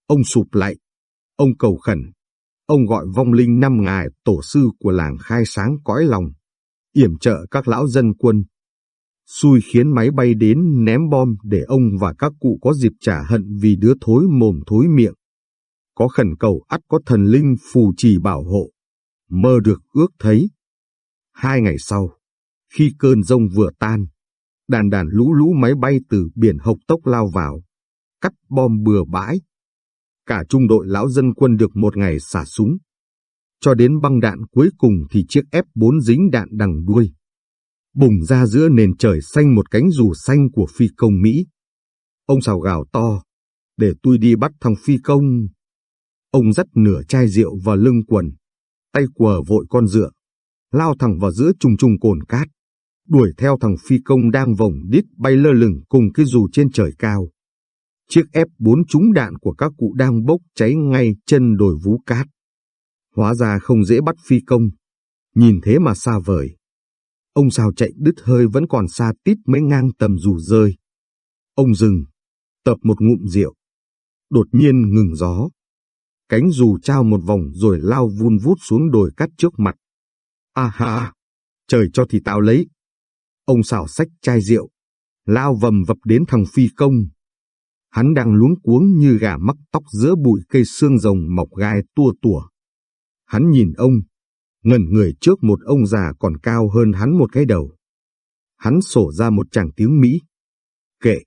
Ông sụp lại, ông cầu khẩn, ông gọi vong linh năm ngài tổ sư của làng khai sáng cõi lòng, yểm trợ các lão dân quân. Xui khiến máy bay đến ném bom để ông và các cụ có dịp trả hận vì đứa thối mồm thối miệng. Có khẩn cầu ắt có thần linh phù trì bảo hộ, mơ được ước thấy. Hai ngày sau, khi cơn rông vừa tan, đàn đàn lũ lũ máy bay từ biển hộc tốc lao vào, cắt bom bừa bãi. Cả trung đội lão dân quân được một ngày xả súng. Cho đến băng đạn cuối cùng thì chiếc F4 dính đạn đằng đuôi. Bùng ra giữa nền trời xanh một cánh dù xanh của phi công Mỹ. Ông xào gào to, để tôi đi bắt thằng phi công. Ông dắt nửa chai rượu vào lưng quần, tay quờ vội con dựa, lao thẳng vào giữa trùng trùng cồn cát đuổi theo thằng phi công đang vòng đít bay lơ lửng cùng cái dù trên trời cao. Chiếc F4 trúng đạn của các cụ đang bốc cháy ngay chân đồi vú cát. Hóa ra không dễ bắt phi công, nhìn thế mà xa vời. Ông sao chạy đứt hơi vẫn còn xa tít mấy ngang tầm dù rơi. Ông dừng, tập một ngụm rượu. Đột nhiên ngừng gió. Cánh dù trao một vòng rồi lao vun vút xuống đồi cát trước mặt. À ha, trời cho thì tao lấy. Ông xảo sách chai rượu, lao vầm vập đến thằng phi công. Hắn đang luống cuống như gà mắc tóc giữa bụi cây xương rồng mọc gai tua tủa. Hắn nhìn ông, ngẩn người trước một ông già còn cao hơn hắn một cái đầu. Hắn sổ ra một chàng tiếng Mỹ. Kệ,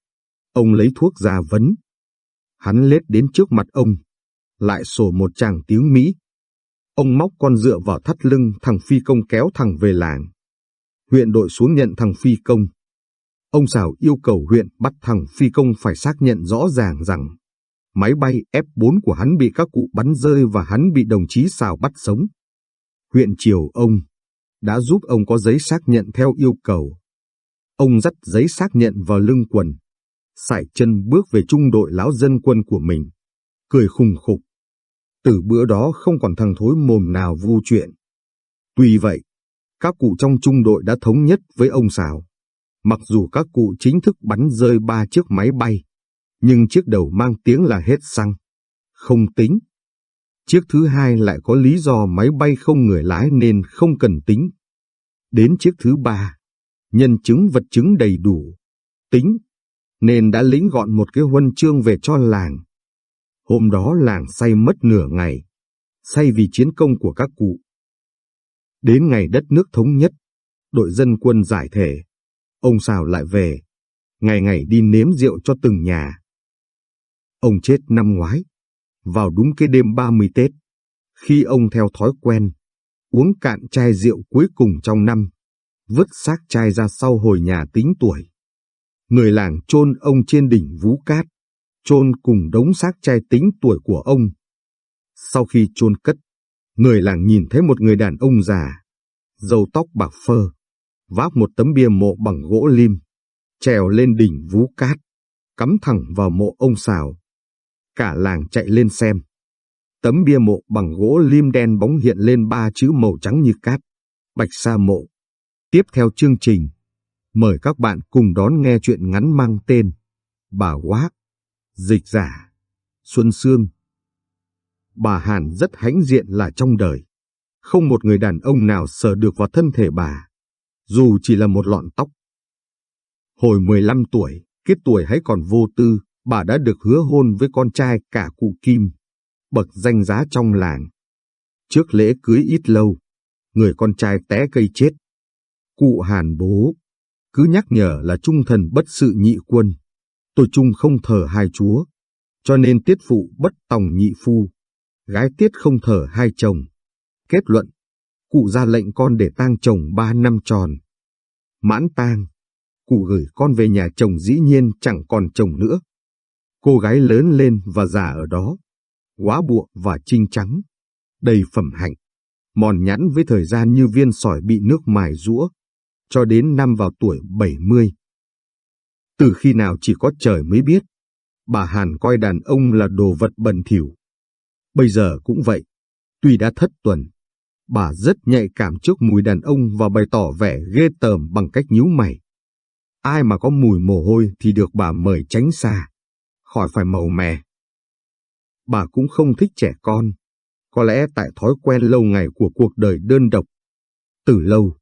ông lấy thuốc ra vấn. Hắn lết đến trước mặt ông, lại sổ một chàng tiếng Mỹ. Ông móc con dựa vào thắt lưng thằng phi công kéo thằng về làng huyện đội xuống nhận thằng phi công, Ông Sào yêu cầu huyện bắt thằng phi công phải xác nhận rõ ràng rằng máy bay F4 của hắn bị các cụ bắn rơi và hắn bị đồng chí Sào bắt sống. Huyện Triều ông đã giúp ông có giấy xác nhận theo yêu cầu. Ông dắt giấy xác nhận vào lưng quần, sải chân bước về trung đội lão dân quân của mình, cười khùng khục. Từ bữa đó không còn thằng thối mồm nào vu chuyện. Tuy vậy, các cụ trong trung đội đã thống nhất với ông Sào. Mặc dù các cụ chính thức bắn rơi ba chiếc máy bay, nhưng chiếc đầu mang tiếng là hết xăng. Không tính. Chiếc thứ hai lại có lý do máy bay không người lái nên không cần tính. Đến chiếc thứ ba, nhân chứng vật chứng đầy đủ, tính, nên đã lĩnh gọn một cái huân chương về cho làng. Hôm đó làng say mất nửa ngày, say vì chiến công của các cụ. Đến ngày đất nước thống nhất, đội dân quân giải thể, ông Sào lại về, ngày ngày đi nếm rượu cho từng nhà. Ông chết năm ngoái, vào đúng cái đêm 30 Tết, khi ông theo thói quen, uống cạn chai rượu cuối cùng trong năm, vứt xác chai ra sau hồi nhà tính tuổi. Người làng chôn ông trên đỉnh Vú Cát, chôn cùng đống xác chai tính tuổi của ông. Sau khi chôn cất, người làng nhìn thấy một người đàn ông già, râu tóc bạc phơ, vác một tấm bia mộ bằng gỗ lim, trèo lên đỉnh Vú Cát, cắm thẳng vào mộ ông xào. Cả làng chạy lên xem. Tấm bia mộ bằng gỗ lim đen bóng hiện lên ba chữ màu trắng như cát, bạch sa mộ. Tiếp theo chương trình, mời các bạn cùng đón nghe chuyện ngắn mang tên Bà Quác, Dịch Giả, Xuân Sương. Bà Hàn rất hãnh diện là trong đời. Không một người đàn ông nào sờ được vào thân thể bà, dù chỉ là một lọn tóc. Hồi 15 tuổi, kết tuổi hãy còn vô tư, bà đã được hứa hôn với con trai cả cụ Kim, bậc danh giá trong làng. Trước lễ cưới ít lâu, người con trai té cây chết. Cụ Hàn bố cứ nhắc nhở là trung thần bất sự nhị quân, tôi trung không thờ hai chúa, cho nên tiết phụ bất tòng nhị phu, gái tiết không thờ hai chồng. Kết luận, cụ ra lệnh con để tang chồng ba năm tròn. Mãn tang, cụ gửi con về nhà chồng dĩ nhiên chẳng còn chồng nữa. Cô gái lớn lên và già ở đó, quá bụa và trinh trắng, đầy phẩm hạnh, mòn nhẵn với thời gian như viên sỏi bị nước mài rũa, cho đến năm vào tuổi 70. Từ khi nào chỉ có trời mới biết, bà Hàn coi đàn ông là đồ vật bẩn thỉu. Bây giờ cũng vậy, tuy đã thất tuần, bà rất nhạy cảm trước mùi đàn ông và bày tỏ vẻ ghê tởm bằng cách nhíu mày. Ai mà có mùi mồ hôi thì được bà mời tránh xa, khỏi phải màu mè. Bà cũng không thích trẻ con, có lẽ tại thói quen lâu ngày của cuộc đời đơn độc. Từ lâu,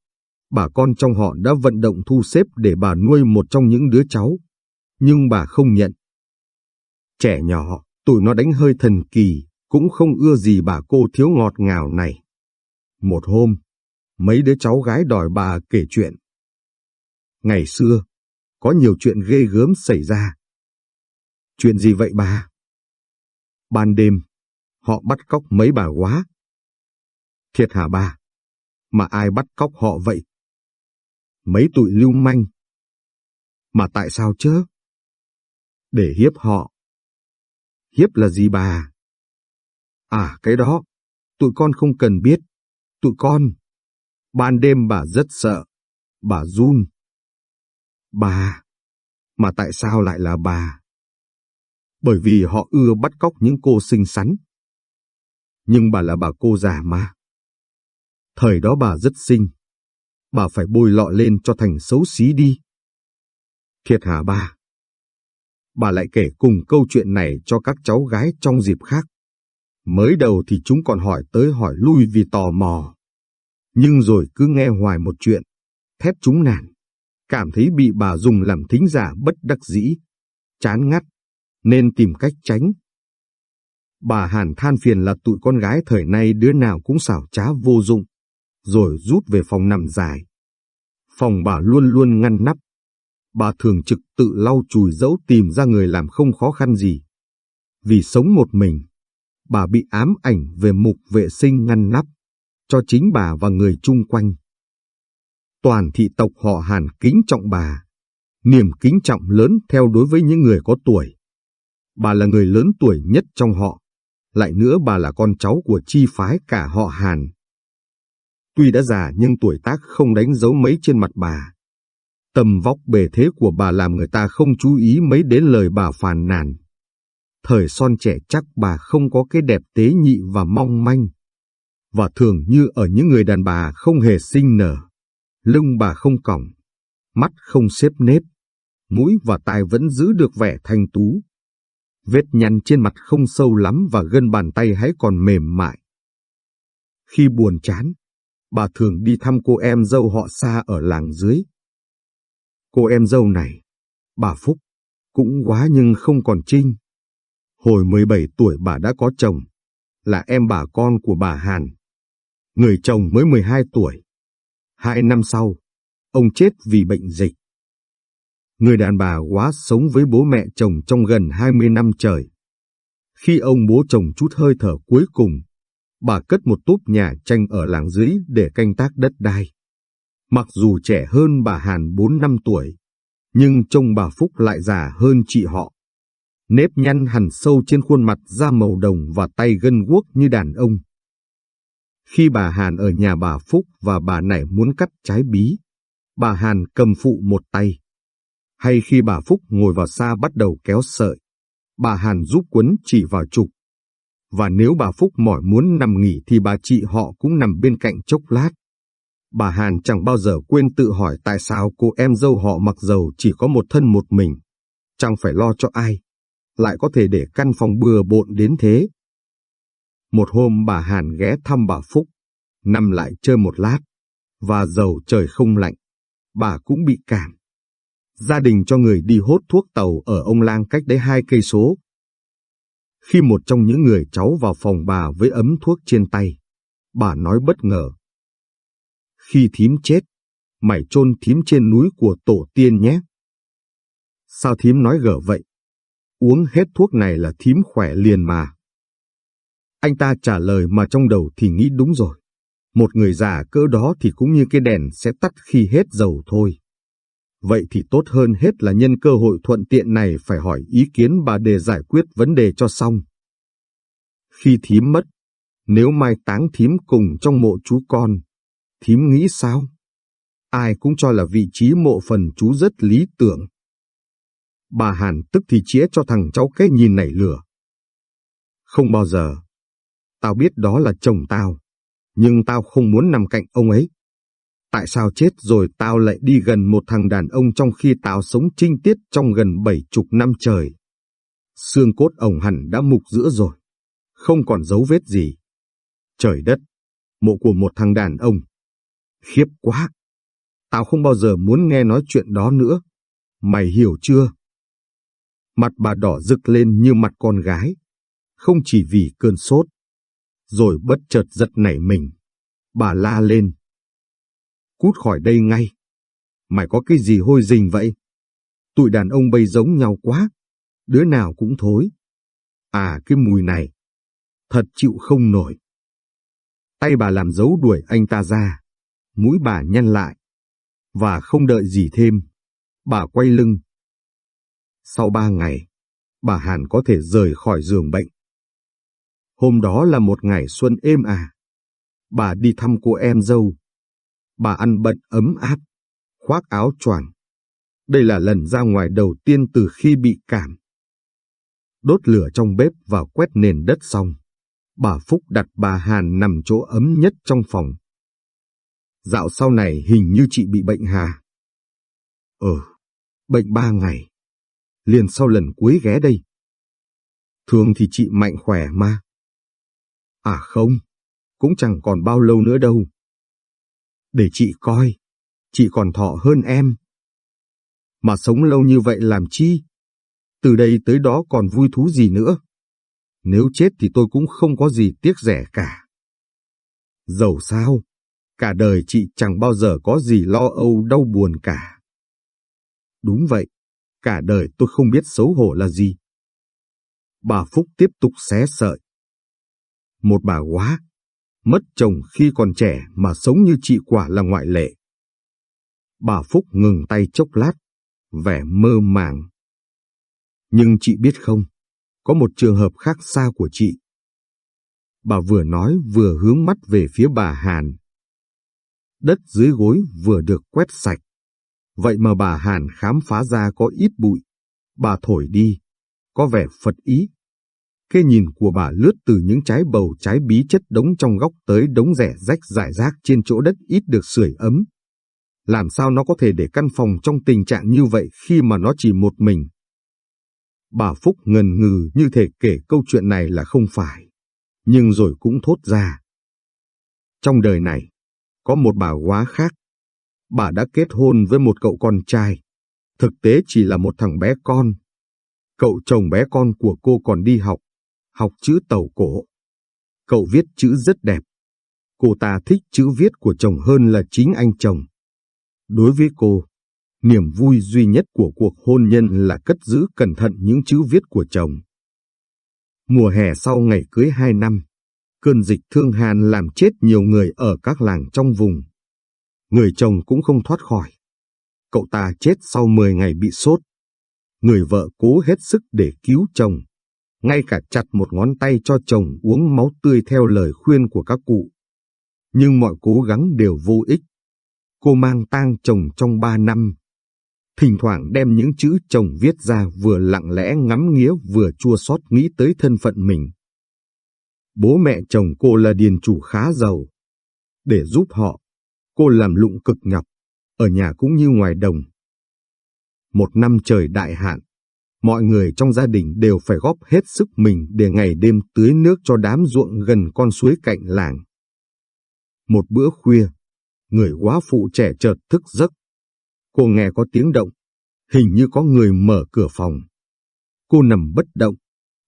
bà con trong họ đã vận động thu xếp để bà nuôi một trong những đứa cháu, nhưng bà không nhận. Trẻ nhỏ, tụi nó đánh hơi thần kỳ, cũng không ưa gì bà cô thiếu ngọt ngào này. Một hôm, mấy đứa cháu gái đòi bà kể chuyện. Ngày xưa, có nhiều chuyện ghê gớm xảy ra. Chuyện gì vậy bà? Ban đêm, họ bắt cóc mấy bà quá. Thiệt hả bà? Mà ai bắt cóc họ vậy? Mấy tụi lưu manh. Mà tại sao chứ? Để hiếp họ. Hiếp là gì bà? À cái đó, tụi con không cần biết. Tụi con. Ban đêm bà rất sợ. Bà run. Bà. Mà tại sao lại là bà? Bởi vì họ ưa bắt cóc những cô xinh xắn. Nhưng bà là bà cô già mà. Thời đó bà rất xinh. Bà phải bôi lọ lên cho thành xấu xí đi. Thiệt hả bà? Bà lại kể cùng câu chuyện này cho các cháu gái trong dịp khác. Mới đầu thì chúng còn hỏi tới hỏi lui vì tò mò. Nhưng rồi cứ nghe hoài một chuyện, thét chúng nản, cảm thấy bị bà dùng làm thính giả bất đắc dĩ, chán ngắt, nên tìm cách tránh. Bà Hàn than phiền là tụi con gái thời nay đứa nào cũng xảo trá vô dụng, rồi rút về phòng nằm dài. Phòng bà luôn luôn ngăn nắp. Bà thường trực tự lau chùi dẫu tìm ra người làm không khó khăn gì. Vì sống một mình, bà bị ám ảnh về mục vệ sinh ngăn nắp, cho chính bà và người chung quanh. Toàn thị tộc họ Hàn kính trọng bà, Niềm kính trọng lớn theo đối với những người có tuổi. Bà là người lớn tuổi nhất trong họ. Lại nữa bà là con cháu của chi phái cả họ Hàn. Tuy đã già nhưng tuổi tác không đánh dấu mấy trên mặt bà. Tầm vóc bề thế của bà làm người ta không chú ý mấy đến lời bà phàn nàn. Thời son trẻ chắc bà không có cái đẹp tế nhị và mong manh. Và thường như ở những người đàn bà không hề sinh nở. Lưng bà không còng, mắt không xếp nếp, mũi và tai vẫn giữ được vẻ thanh tú. Vết nhăn trên mặt không sâu lắm và gân bàn tay hãy còn mềm mại. Khi buồn chán, bà thường đi thăm cô em dâu họ xa ở làng dưới. Cô em dâu này, bà Phúc, cũng quá nhưng không còn trinh. Hồi 17 tuổi bà đã có chồng, là em bà con của bà Hàn. Người chồng mới 12 tuổi. Hai năm sau, ông chết vì bệnh dịch. Người đàn bà quá sống với bố mẹ chồng trong gần 20 năm trời. Khi ông bố chồng chút hơi thở cuối cùng, bà cất một túp nhà tranh ở làng dưới để canh tác đất đai. Mặc dù trẻ hơn bà Hàn 4 năm tuổi, nhưng trông bà Phúc lại già hơn chị họ. Nếp nhăn hằn sâu trên khuôn mặt da màu đồng và tay gân guốc như đàn ông. Khi bà Hàn ở nhà bà Phúc và bà Nảy muốn cắt trái bí, bà Hàn cầm phụ một tay. Hay khi bà Phúc ngồi vào xa bắt đầu kéo sợi, bà Hàn giúp quấn chỉ vào trục. Và nếu bà Phúc mỏi muốn nằm nghỉ thì bà chị họ cũng nằm bên cạnh chốc lát. Bà Hàn chẳng bao giờ quên tự hỏi tại sao cô em dâu họ mặc dầu chỉ có một thân một mình, chẳng phải lo cho ai, lại có thể để căn phòng bừa bộn đến thế. Một hôm bà Hàn ghé thăm bà Phúc, nằm lại chơi một lát, và dầu trời không lạnh, bà cũng bị cảm. Gia đình cho người đi hốt thuốc tàu ở ông Lang cách đấy hai cây số. Khi một trong những người cháu vào phòng bà với ấm thuốc trên tay, bà nói bất ngờ. Khi thím chết, mày chôn thím trên núi của tổ tiên nhé. Sao thím nói gở vậy? Uống hết thuốc này là thím khỏe liền mà. Anh ta trả lời mà trong đầu thì nghĩ đúng rồi. Một người già cỡ đó thì cũng như cái đèn sẽ tắt khi hết dầu thôi. Vậy thì tốt hơn hết là nhân cơ hội thuận tiện này phải hỏi ý kiến bà để giải quyết vấn đề cho xong. Khi thím mất, nếu mai táng thím cùng trong mộ chú con, thím nghĩ sao? Ai cũng cho là vị trí mộ phần chú rất lý tưởng. Bà Hàn tức thì chĩa cho thằng cháu cái nhìn nảy lửa. Không bao giờ. Tao biết đó là chồng tao, nhưng tao không muốn nằm cạnh ông ấy. Tại sao chết rồi tao lại đi gần một thằng đàn ông trong khi tao sống trinh tiết trong gần bảy chục năm trời? Xương cốt ổng hẳn đã mục giữa rồi, không còn dấu vết gì. Trời đất, mộ của một thằng đàn ông. Khiếp quá! Tao không bao giờ muốn nghe nói chuyện đó nữa. Mày hiểu chưa? Mặt bà đỏ rực lên như mặt con gái, không chỉ vì cơn sốt. Rồi bất chợt giật nảy mình, bà la lên. Cút khỏi đây ngay. Mày có cái gì hôi rình vậy? Tụi đàn ông bây giống nhau quá, đứa nào cũng thối. À cái mùi này, thật chịu không nổi. Tay bà làm dấu đuổi anh ta ra, mũi bà nhăn lại. Và không đợi gì thêm, bà quay lưng, sau ba ngày, bà Hàn có thể rời khỏi giường bệnh. Hôm đó là một ngày xuân êm à. Bà đi thăm cô em dâu. Bà ăn bận ấm áp, khoác áo choàng. Đây là lần ra ngoài đầu tiên từ khi bị cảm. Đốt lửa trong bếp và quét nền đất xong. Bà Phúc đặt bà Hàn nằm chỗ ấm nhất trong phòng. Dạo sau này hình như chị bị bệnh hà. Ừ, bệnh ba ngày liền sau lần cuối ghé đây. Thường thì chị mạnh khỏe mà. À không, cũng chẳng còn bao lâu nữa đâu. Để chị coi, chị còn thọ hơn em. Mà sống lâu như vậy làm chi? Từ đây tới đó còn vui thú gì nữa? Nếu chết thì tôi cũng không có gì tiếc rẻ cả. Dẫu sao, cả đời chị chẳng bao giờ có gì lo âu đau buồn cả. Đúng vậy, cả đời tôi không biết xấu hổ là gì. Bà Phúc tiếp tục xé sợi. Một bà quá, mất chồng khi còn trẻ mà sống như chị quả là ngoại lệ. Bà Phúc ngừng tay chốc lát, vẻ mơ màng. Nhưng chị biết không, có một trường hợp khác xa của chị. Bà vừa nói vừa hướng mắt về phía bà Hàn. Đất dưới gối vừa được quét sạch. Vậy mà bà Hàn khám phá ra có ít bụi. Bà thổi đi, có vẻ phật ý. Cái nhìn của bà lướt từ những trái bầu trái bí chất đống trong góc tới đống rẻ rách rải rác trên chỗ đất ít được sưởi ấm. Làm sao nó có thể để căn phòng trong tình trạng như vậy khi mà nó chỉ một mình? Bà Phúc ngần ngừ như thể kể câu chuyện này là không phải, nhưng rồi cũng thốt ra. Trong đời này, có một bà quá khác. Bà đã kết hôn với một cậu con trai, thực tế chỉ là một thằng bé con. Cậu chồng bé con của cô còn đi học, học chữ tàu cổ. Cậu viết chữ rất đẹp. Cô ta thích chữ viết của chồng hơn là chính anh chồng. Đối với cô, niềm vui duy nhất của cuộc hôn nhân là cất giữ cẩn thận những chữ viết của chồng. Mùa hè sau ngày cưới hai năm, cơn dịch thương hàn làm chết nhiều người ở các làng trong vùng. Người chồng cũng không thoát khỏi. Cậu ta chết sau 10 ngày bị sốt. Người vợ cố hết sức để cứu chồng, ngay cả chặt một ngón tay cho chồng uống máu tươi theo lời khuyên của các cụ. Nhưng mọi cố gắng đều vô ích. Cô mang tang chồng trong ba năm. Thỉnh thoảng đem những chữ chồng viết ra vừa lặng lẽ ngắm nghía vừa chua xót nghĩ tới thân phận mình. Bố mẹ chồng cô là điền chủ khá giàu. Để giúp họ, cô làm lụng cực nhọc, ở nhà cũng như ngoài đồng. Một năm trời đại hạn, mọi người trong gia đình đều phải góp hết sức mình để ngày đêm tưới nước cho đám ruộng gần con suối cạnh làng. Một bữa khuya, người quá phụ trẻ chợt thức giấc. Cô nghe có tiếng động, hình như có người mở cửa phòng. Cô nằm bất động,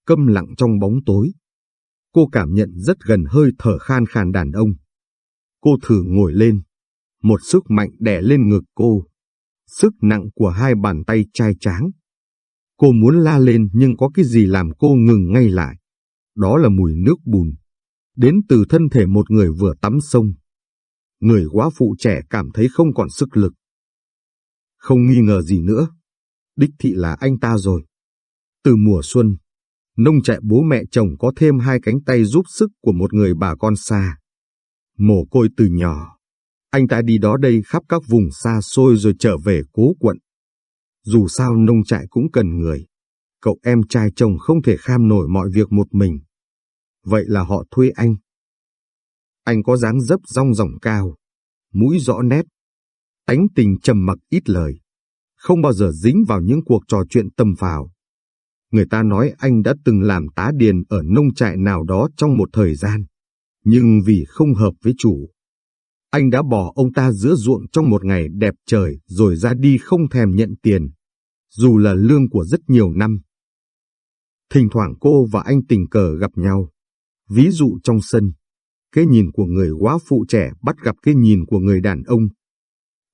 câm lặng trong bóng tối. Cô cảm nhận rất gần hơi thở khan khàn đàn ông. Cô thử ngồi lên, một sức mạnh đè lên ngực cô. Sức nặng của hai bàn tay trai tráng. Cô muốn la lên nhưng có cái gì làm cô ngừng ngay lại. Đó là mùi nước bùn. Đến từ thân thể một người vừa tắm sông. Người quá phụ trẻ cảm thấy không còn sức lực. Không nghi ngờ gì nữa. Đích thị là anh ta rồi. Từ mùa xuân, nông trại bố mẹ chồng có thêm hai cánh tay giúp sức của một người bà con xa. Mồ côi từ nhỏ, anh ta đi đó đây khắp các vùng xa xôi rồi trở về cố quận. Dù sao nông trại cũng cần người, cậu em trai chồng không thể kham nổi mọi việc một mình. Vậy là họ thuê anh. Anh có dáng dấp rong ròng cao, mũi rõ nét, tánh tình trầm mặc ít lời, không bao giờ dính vào những cuộc trò chuyện tầm phào. Người ta nói anh đã từng làm tá điền ở nông trại nào đó trong một thời gian, nhưng vì không hợp với chủ. Anh đã bỏ ông ta giữa ruộng trong một ngày đẹp trời rồi ra đi không thèm nhận tiền, dù là lương của rất nhiều năm. Thỉnh thoảng cô và anh tình cờ gặp nhau, ví dụ trong sân, cái nhìn của người quá phụ trẻ bắt gặp cái nhìn của người đàn ông.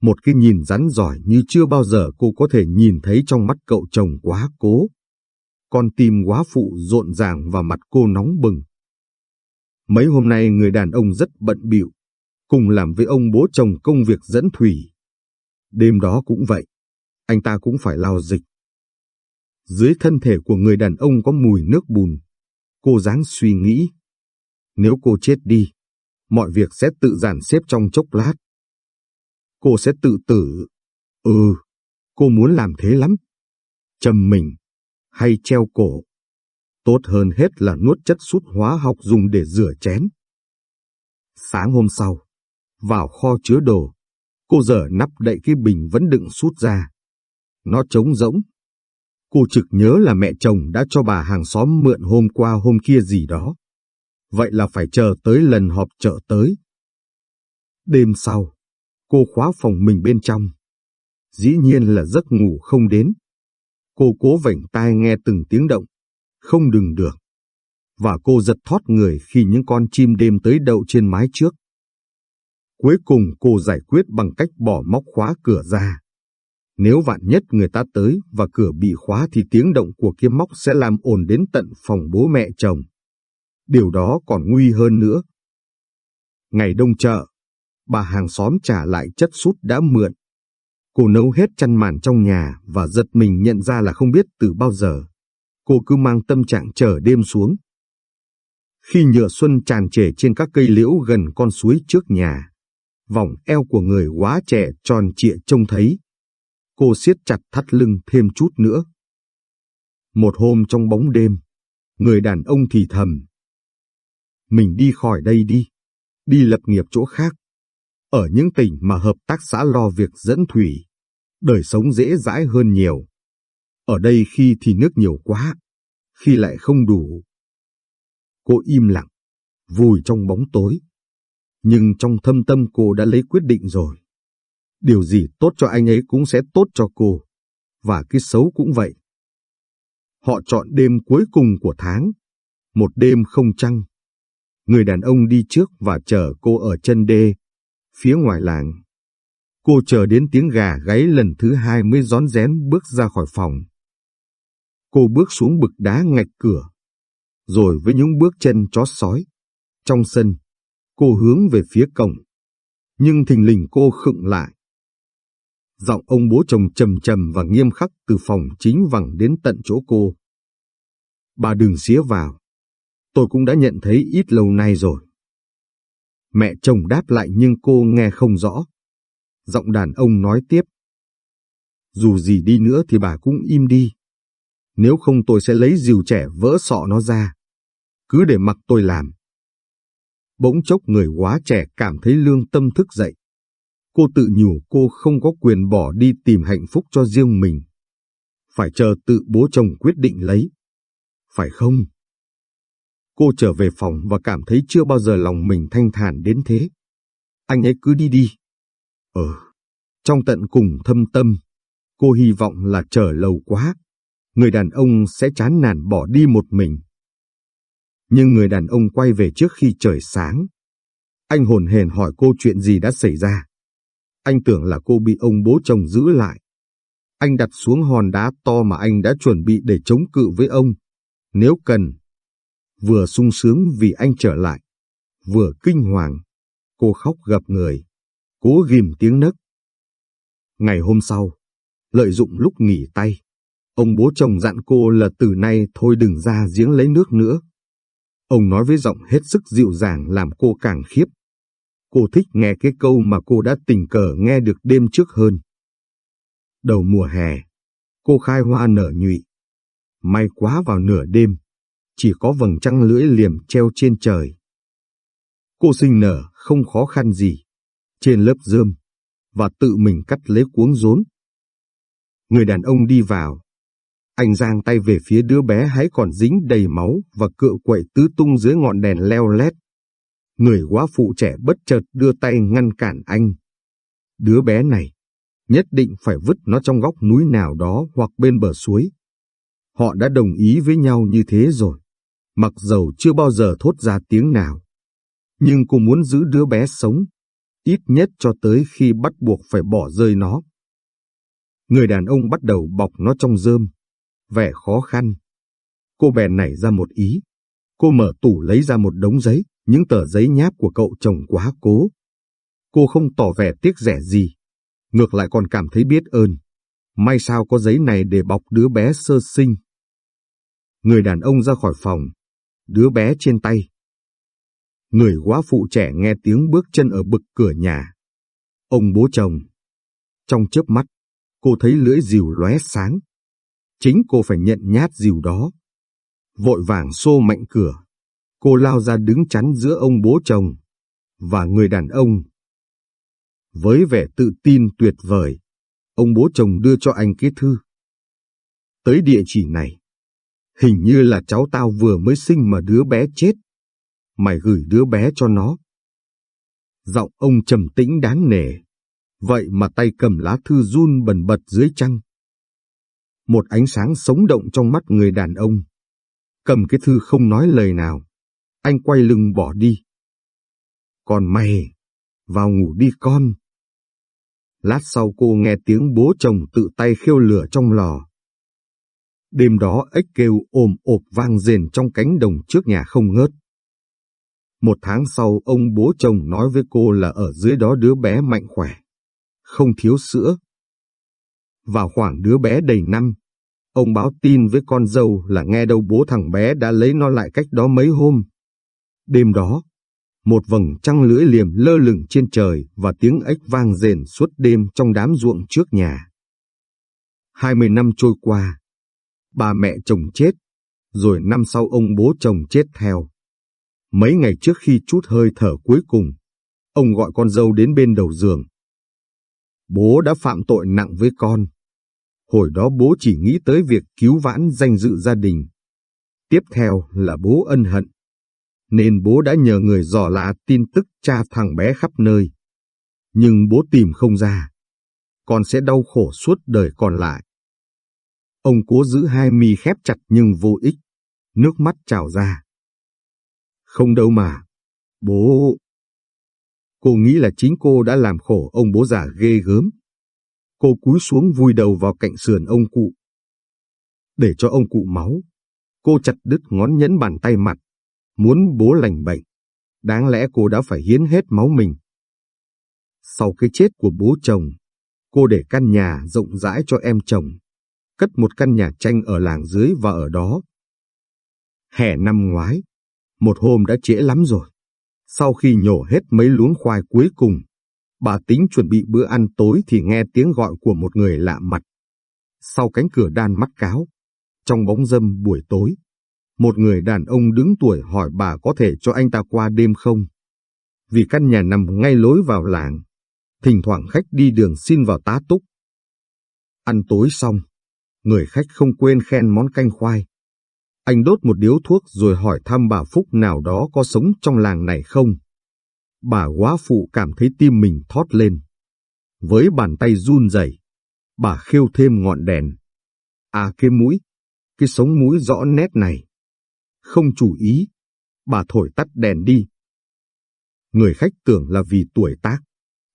Một cái nhìn rắn giỏi như chưa bao giờ cô có thể nhìn thấy trong mắt cậu chồng quá cố. Con tim quá phụ rộn ràng và mặt cô nóng bừng. Mấy hôm nay người đàn ông rất bận bịu, cùng làm với ông bố chồng công việc dẫn thủy. Đêm đó cũng vậy, anh ta cũng phải lao dịch. Dưới thân thể của người đàn ông có mùi nước bùn. Cô dáng suy nghĩ. Nếu cô chết đi, mọi việc sẽ tự giản xếp trong chốc lát. Cô sẽ tự tử. Ừ, cô muốn làm thế lắm. Chầm mình, hay treo cổ. Tốt hơn hết là nuốt chất sút hóa học dùng để rửa chén. Sáng hôm sau, vào kho chứa đồ, cô dở nắp đậy cái bình vẫn đựng sút ra. Nó trống rỗng. Cô trực nhớ là mẹ chồng đã cho bà hàng xóm mượn hôm qua hôm kia gì đó. Vậy là phải chờ tới lần họp chợ tới. Đêm sau, cô khóa phòng mình bên trong. Dĩ nhiên là giấc ngủ không đến. Cô cố vảnh tai nghe từng tiếng động, không đừng được. Và cô giật thoát người khi những con chim đêm tới đậu trên mái trước. Cuối cùng cô giải quyết bằng cách bỏ móc khóa cửa ra. Nếu vạn nhất người ta tới và cửa bị khóa thì tiếng động của kiếm móc sẽ làm ồn đến tận phòng bố mẹ chồng. Điều đó còn nguy hơn nữa. Ngày đông chợ, bà hàng xóm trả lại chất sút đã mượn. Cô nấu hết chăn màn trong nhà và giật mình nhận ra là không biết từ bao giờ. Cô cứ mang tâm trạng chờ đêm xuống. Khi nhựa xuân tràn trề trên các cây liễu gần con suối trước nhà, vòng eo của người quá trẻ tròn trịa trông thấy. Cô siết chặt thắt lưng thêm chút nữa. Một hôm trong bóng đêm, người đàn ông thì thầm. Mình đi khỏi đây đi, đi lập nghiệp chỗ khác. Ở những tỉnh mà hợp tác xã lo việc dẫn thủy, đời sống dễ dãi hơn nhiều. Ở đây khi thì nước nhiều quá, khi lại không đủ. Cô im lặng, vùi trong bóng tối. Nhưng trong thâm tâm cô đã lấy quyết định rồi. Điều gì tốt cho anh ấy cũng sẽ tốt cho cô. Và cái xấu cũng vậy. Họ chọn đêm cuối cùng của tháng. Một đêm không trăng. Người đàn ông đi trước và chờ cô ở chân đê, phía ngoài làng. Cô chờ đến tiếng gà gáy lần thứ hai mới rón rén bước ra khỏi phòng. Cô bước xuống bực đá ngạch cửa, rồi với những bước chân chó sói. Trong sân, cô hướng về phía cổng. Nhưng thình lình cô khựng lại. Giọng ông bố chồng trầm trầm và nghiêm khắc từ phòng chính vẳng đến tận chỗ cô. Bà đừng xía vào. Tôi cũng đã nhận thấy ít lâu nay rồi. Mẹ chồng đáp lại nhưng cô nghe không rõ. Giọng đàn ông nói tiếp. Dù gì đi nữa thì bà cũng im đi. Nếu không tôi sẽ lấy rìu trẻ vỡ sọ nó ra. Cứ để mặc tôi làm. Bỗng chốc người quá trẻ cảm thấy lương tâm thức dậy. Cô tự nhủ cô không có quyền bỏ đi tìm hạnh phúc cho riêng mình. Phải chờ tự bố chồng quyết định lấy. Phải không? Cô trở về phòng và cảm thấy chưa bao giờ lòng mình thanh thản đến thế. Anh ấy cứ đi đi. Ờ, trong tận cùng thâm tâm, cô hy vọng là chờ lâu quá, người đàn ông sẽ chán nản bỏ đi một mình. Nhưng người đàn ông quay về trước khi trời sáng. Anh hồn hền hỏi cô chuyện gì đã xảy ra. Anh tưởng là cô bị ông bố chồng giữ lại. Anh đặt xuống hòn đá to mà anh đã chuẩn bị để chống cự với ông. Nếu cần, vừa sung sướng vì anh trở lại, vừa kinh hoàng. Cô khóc gặp người, cố ghim tiếng nấc. Ngày hôm sau, lợi dụng lúc nghỉ tay, ông bố chồng dặn cô là từ nay thôi đừng ra giếng lấy nước nữa. Ông nói với giọng hết sức dịu dàng làm cô càng khiếp. Cô thích nghe cái câu mà cô đã tình cờ nghe được đêm trước hơn. Đầu mùa hè, cô khai hoa nở nhụy. May quá vào nửa đêm, chỉ có vầng trăng lưỡi liềm treo trên trời. Cô sinh nở không khó khăn gì, trên lớp rơm, và tự mình cắt lấy cuống rốn. Người đàn ông đi vào. Anh giang tay về phía đứa bé hãy còn dính đầy máu và cựa quậy tứ tung dưới ngọn đèn leo lét. Người quá phụ trẻ bất chợt đưa tay ngăn cản anh. Đứa bé này, nhất định phải vứt nó trong góc núi nào đó hoặc bên bờ suối. Họ đã đồng ý với nhau như thế rồi mặc dầu chưa bao giờ thốt ra tiếng nào. Nhưng cô muốn giữ đứa bé sống, ít nhất cho tới khi bắt buộc phải bỏ rơi nó. Người đàn ông bắt đầu bọc nó trong rơm, vẻ khó khăn. Cô bèn nảy ra một ý. Cô mở tủ lấy ra một đống giấy, những tờ giấy nháp của cậu chồng quá cố. Cô không tỏ vẻ tiếc rẻ gì, ngược lại còn cảm thấy biết ơn. May sao có giấy này để bọc đứa bé sơ sinh. Người đàn ông ra khỏi phòng, đứa bé trên tay. Người quá phụ trẻ nghe tiếng bước chân ở bực cửa nhà. Ông bố chồng. Trong chớp mắt, cô thấy lưỡi dìu lóe sáng. Chính cô phải nhận nhát dìu đó. Vội vàng xô mạnh cửa. Cô lao ra đứng chắn giữa ông bố chồng và người đàn ông. Với vẻ tự tin tuyệt vời, ông bố chồng đưa cho anh cái thư. Tới địa chỉ này, Hình như là cháu tao vừa mới sinh mà đứa bé chết. Mày gửi đứa bé cho nó. Giọng ông trầm tĩnh đáng nể. Vậy mà tay cầm lá thư run bần bật dưới trăng. Một ánh sáng sống động trong mắt người đàn ông. Cầm cái thư không nói lời nào. Anh quay lưng bỏ đi. Còn mày, vào ngủ đi con. Lát sau cô nghe tiếng bố chồng tự tay khiêu lửa trong lò. Đêm đó ếch kêu ồm ộp vang rền trong cánh đồng trước nhà không ngớt. Một tháng sau ông bố chồng nói với cô là ở dưới đó đứa bé mạnh khỏe, không thiếu sữa, vào khoảng đứa bé đầy năm. Ông báo tin với con dâu là nghe đâu bố thằng bé đã lấy nó lại cách đó mấy hôm. Đêm đó, một vầng trăng lưỡi liềm lơ lửng trên trời và tiếng ếch vang rền suốt đêm trong đám ruộng trước nhà. Hai mươi năm trôi qua, bà mẹ chồng chết, rồi năm sau ông bố chồng chết theo. Mấy ngày trước khi chút hơi thở cuối cùng, ông gọi con dâu đến bên đầu giường. Bố đã phạm tội nặng với con. Hồi đó bố chỉ nghĩ tới việc cứu vãn danh dự gia đình. Tiếp theo là bố ân hận. Nên bố đã nhờ người dò lạ tin tức cha thằng bé khắp nơi. Nhưng bố tìm không ra. Con sẽ đau khổ suốt đời còn lại. Ông cố giữ hai mi khép chặt nhưng vô ích. Nước mắt trào ra. Không đâu mà. Bố... Cô nghĩ là chính cô đã làm khổ ông bố già ghê gớm. Cô cúi xuống vui đầu vào cạnh sườn ông cụ. Để cho ông cụ máu, cô chặt đứt ngón nhẫn bàn tay mặt, muốn bố lành bệnh. Đáng lẽ cô đã phải hiến hết máu mình. Sau cái chết của bố chồng, cô để căn nhà rộng rãi cho em chồng, cất một căn nhà tranh ở làng dưới và ở đó. Hè năm ngoái, một hôm đã trễ lắm rồi. Sau khi nhổ hết mấy luống khoai cuối cùng, bà tính chuẩn bị bữa ăn tối thì nghe tiếng gọi của một người lạ mặt. Sau cánh cửa đan mắt cáo, trong bóng dâm buổi tối, một người đàn ông đứng tuổi hỏi bà có thể cho anh ta qua đêm không. Vì căn nhà nằm ngay lối vào làng, thỉnh thoảng khách đi đường xin vào tá túc. Ăn tối xong, người khách không quên khen món canh khoai. Anh đốt một điếu thuốc rồi hỏi thăm bà Phúc nào đó có sống trong làng này không. Bà quá phụ cảm thấy tim mình thót lên. Với bàn tay run rẩy, bà khêu thêm ngọn đèn. À cái mũi, cái sống mũi rõ nét này. Không chú ý, bà thổi tắt đèn đi. Người khách tưởng là vì tuổi tác,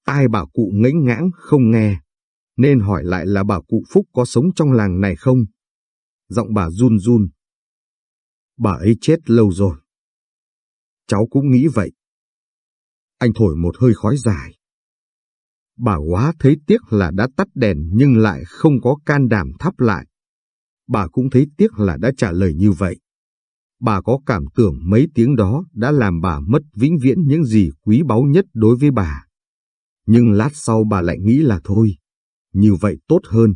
tai bà cụ ngẫy ngãng không nghe, nên hỏi lại là bà cụ Phúc có sống trong làng này không. Giọng bà run run. Bà ấy chết lâu rồi. Cháu cũng nghĩ vậy. Anh thổi một hơi khói dài. Bà quá thấy tiếc là đã tắt đèn nhưng lại không có can đảm thắp lại. Bà cũng thấy tiếc là đã trả lời như vậy. Bà có cảm tưởng mấy tiếng đó đã làm bà mất vĩnh viễn những gì quý báu nhất đối với bà. Nhưng lát sau bà lại nghĩ là thôi, như vậy tốt hơn.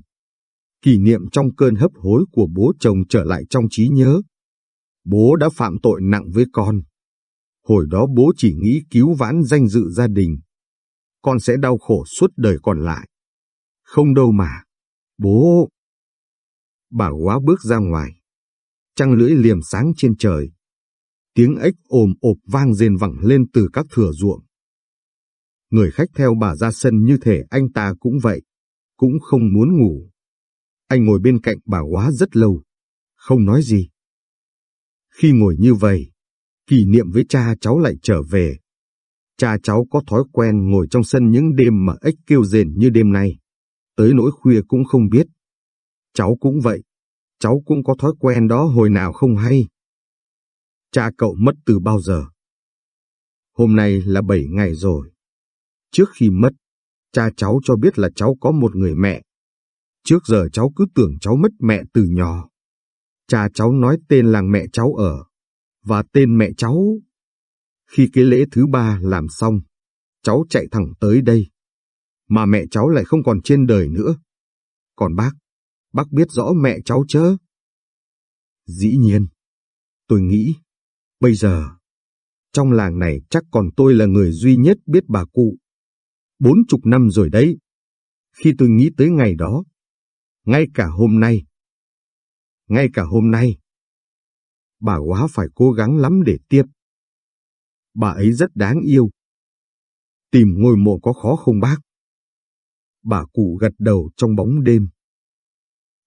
Kỷ niệm trong cơn hấp hối của bố chồng trở lại trong trí nhớ. Bố đã phạm tội nặng với con. Hồi đó bố chỉ nghĩ cứu vãn danh dự gia đình. Con sẽ đau khổ suốt đời còn lại. Không đâu mà. Bố... Bà quá bước ra ngoài. Trăng lưỡi liềm sáng trên trời. Tiếng ếch ồm ộp vang rền vẳng lên từ các thửa ruộng. Người khách theo bà ra sân như thể anh ta cũng vậy, cũng không muốn ngủ. Anh ngồi bên cạnh bà quá rất lâu, không nói gì. Khi ngồi như vậy, kỷ niệm với cha cháu lại trở về. Cha cháu có thói quen ngồi trong sân những đêm mà ếch kêu rền như đêm nay. Tới nỗi khuya cũng không biết. Cháu cũng vậy. Cháu cũng có thói quen đó hồi nào không hay. Cha cậu mất từ bao giờ? Hôm nay là bảy ngày rồi. Trước khi mất, cha cháu cho biết là cháu có một người mẹ. Trước giờ cháu cứ tưởng cháu mất mẹ từ nhỏ. Cha cháu nói tên làng mẹ cháu ở, và tên mẹ cháu. Khi cái lễ thứ ba làm xong, cháu chạy thẳng tới đây. Mà mẹ cháu lại không còn trên đời nữa. Còn bác, bác biết rõ mẹ cháu chớ? Dĩ nhiên, tôi nghĩ, bây giờ, trong làng này chắc còn tôi là người duy nhất biết bà cụ. Bốn chục năm rồi đấy. Khi tôi nghĩ tới ngày đó, ngay cả hôm nay, ngay cả hôm nay. Bà quá phải cố gắng lắm để tiếp. Bà ấy rất đáng yêu. Tìm ngôi mộ có khó không bác? Bà cụ gật đầu trong bóng đêm.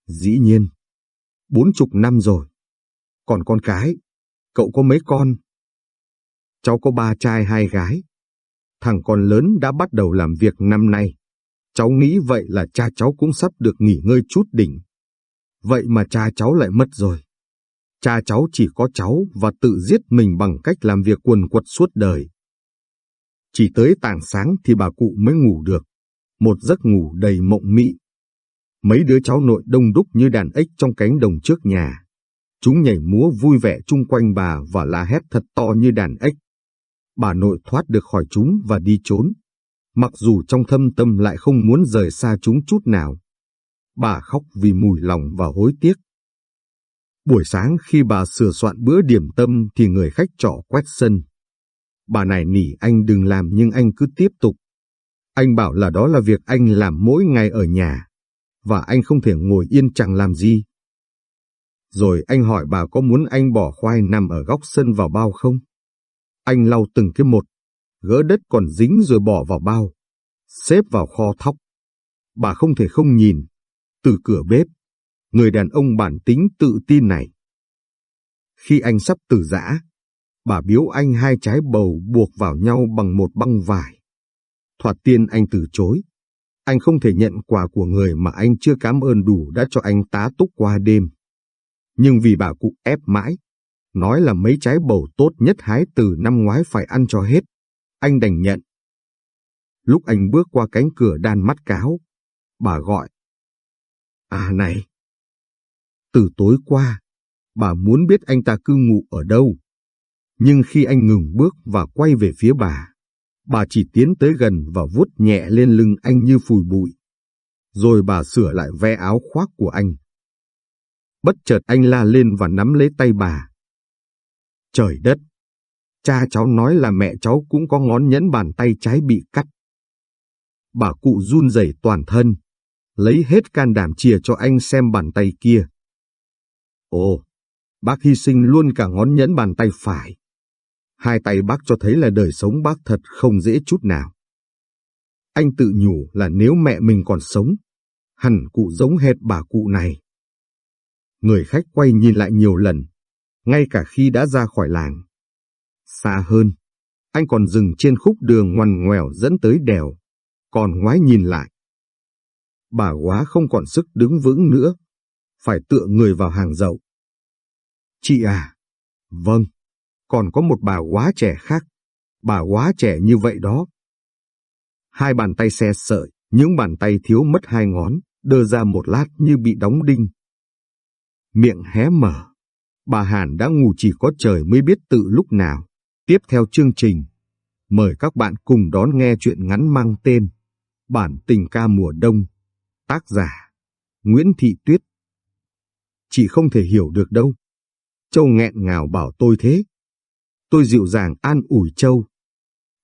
Dĩ nhiên, bốn chục năm rồi. Còn con cái, cậu có mấy con? Cháu có ba trai hai gái. Thằng con lớn đã bắt đầu làm việc năm nay. Cháu nghĩ vậy là cha cháu cũng sắp được nghỉ ngơi chút đỉnh. Vậy mà cha cháu lại mất rồi. Cha cháu chỉ có cháu và tự giết mình bằng cách làm việc quần quật suốt đời. Chỉ tới tảng sáng thì bà cụ mới ngủ được. Một giấc ngủ đầy mộng mị. Mấy đứa cháu nội đông đúc như đàn ếch trong cánh đồng trước nhà. Chúng nhảy múa vui vẻ chung quanh bà và la hét thật to như đàn ếch. Bà nội thoát được khỏi chúng và đi trốn. Mặc dù trong thâm tâm lại không muốn rời xa chúng chút nào. Bà khóc vì mùi lòng và hối tiếc. Buổi sáng khi bà sửa soạn bữa điểm tâm thì người khách trọ quét sân. Bà này nỉ anh đừng làm nhưng anh cứ tiếp tục. Anh bảo là đó là việc anh làm mỗi ngày ở nhà, và anh không thể ngồi yên chẳng làm gì. Rồi anh hỏi bà có muốn anh bỏ khoai nằm ở góc sân vào bao không? Anh lau từng cái một, gỡ đất còn dính rồi bỏ vào bao, xếp vào kho thóc. Bà không thể không nhìn, từ cửa bếp, người đàn ông bản tính tự tin này. Khi anh sắp từ giã, bà biếu anh hai trái bầu buộc vào nhau bằng một băng vải. Thoạt tiên anh từ chối. Anh không thể nhận quà của người mà anh chưa cảm ơn đủ đã cho anh tá túc qua đêm. Nhưng vì bà cụ ép mãi, nói là mấy trái bầu tốt nhất hái từ năm ngoái phải ăn cho hết, anh đành nhận. Lúc anh bước qua cánh cửa đan mắt cáo, bà gọi. À này! Từ tối qua, bà muốn biết anh ta cư ngụ ở đâu. Nhưng khi anh ngừng bước và quay về phía bà, bà chỉ tiến tới gần và vuốt nhẹ lên lưng anh như phùi bụi. Rồi bà sửa lại ve áo khoác của anh. Bất chợt anh la lên và nắm lấy tay bà. Trời đất! Cha cháu nói là mẹ cháu cũng có ngón nhẫn bàn tay trái bị cắt. Bà cụ run rẩy toàn thân, lấy hết can đảm chìa cho anh xem bàn tay kia. Ồ, bác hy sinh luôn cả ngón nhẫn bàn tay phải. Hai tay bác cho thấy là đời sống bác thật không dễ chút nào. Anh tự nhủ là nếu mẹ mình còn sống, hẳn cụ giống hệt bà cụ này. Người khách quay nhìn lại nhiều lần, ngay cả khi đã ra khỏi làng. Xa hơn, anh còn dừng trên khúc đường ngoằn ngoèo dẫn tới đèo, còn ngoái nhìn lại. Bà quá không còn sức đứng vững nữa, phải tựa người vào hàng dậu. Chị à, vâng, còn có một bà quá trẻ khác, bà quá trẻ như vậy đó. Hai bàn tay xe sợi, những bàn tay thiếu mất hai ngón, đơ ra một lát như bị đóng đinh. Miệng hé mở, bà Hàn đã ngủ chỉ có trời mới biết tự lúc nào. Tiếp theo chương trình, mời các bạn cùng đón nghe chuyện ngắn mang tên Bản tình ca mùa đông, tác giả Nguyễn Thị Tuyết. Chị không thể hiểu được đâu. Châu nghẹn ngào bảo tôi thế. Tôi dịu dàng an ủi Châu.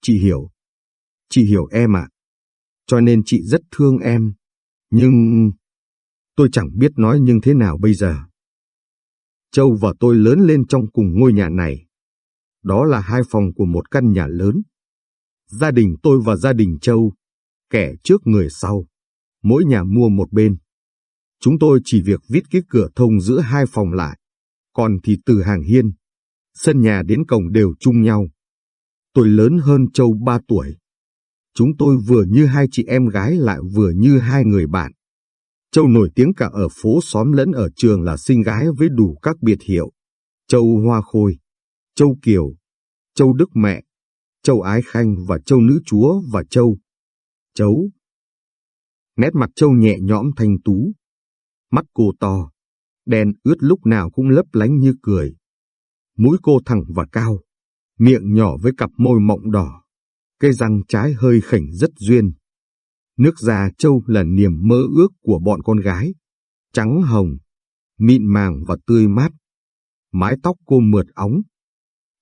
Chị hiểu. Chị hiểu em ạ. Cho nên chị rất thương em. Nhưng... Tôi chẳng biết nói nhưng thế nào bây giờ. Châu và tôi lớn lên trong cùng ngôi nhà này. Đó là hai phòng của một căn nhà lớn. Gia đình tôi và gia đình Châu, kẻ trước người sau, mỗi nhà mua một bên. Chúng tôi chỉ việc viết cái cửa thông giữa hai phòng lại, còn thì từ hàng hiên, sân nhà đến cổng đều chung nhau. Tôi lớn hơn Châu ba tuổi. Chúng tôi vừa như hai chị em gái lại vừa như hai người bạn. Châu nổi tiếng cả ở phố xóm lẫn ở trường là sinh gái với đủ các biệt hiệu. Châu Hoa Khôi, Châu Kiều, Châu Đức Mẹ, Châu Ái Khanh và Châu Nữ Chúa và Châu. Chấu. Nét mặt Châu nhẹ nhõm thanh tú. Mắt cô to, đen ướt lúc nào cũng lấp lánh như cười. Mũi cô thẳng và cao, miệng nhỏ với cặp môi mọng đỏ. Cây răng trái hơi khỉnh rất duyên. Nước da Châu là niềm mơ ước của bọn con gái. Trắng hồng, mịn màng và tươi mát. Mái tóc cô mượt óng,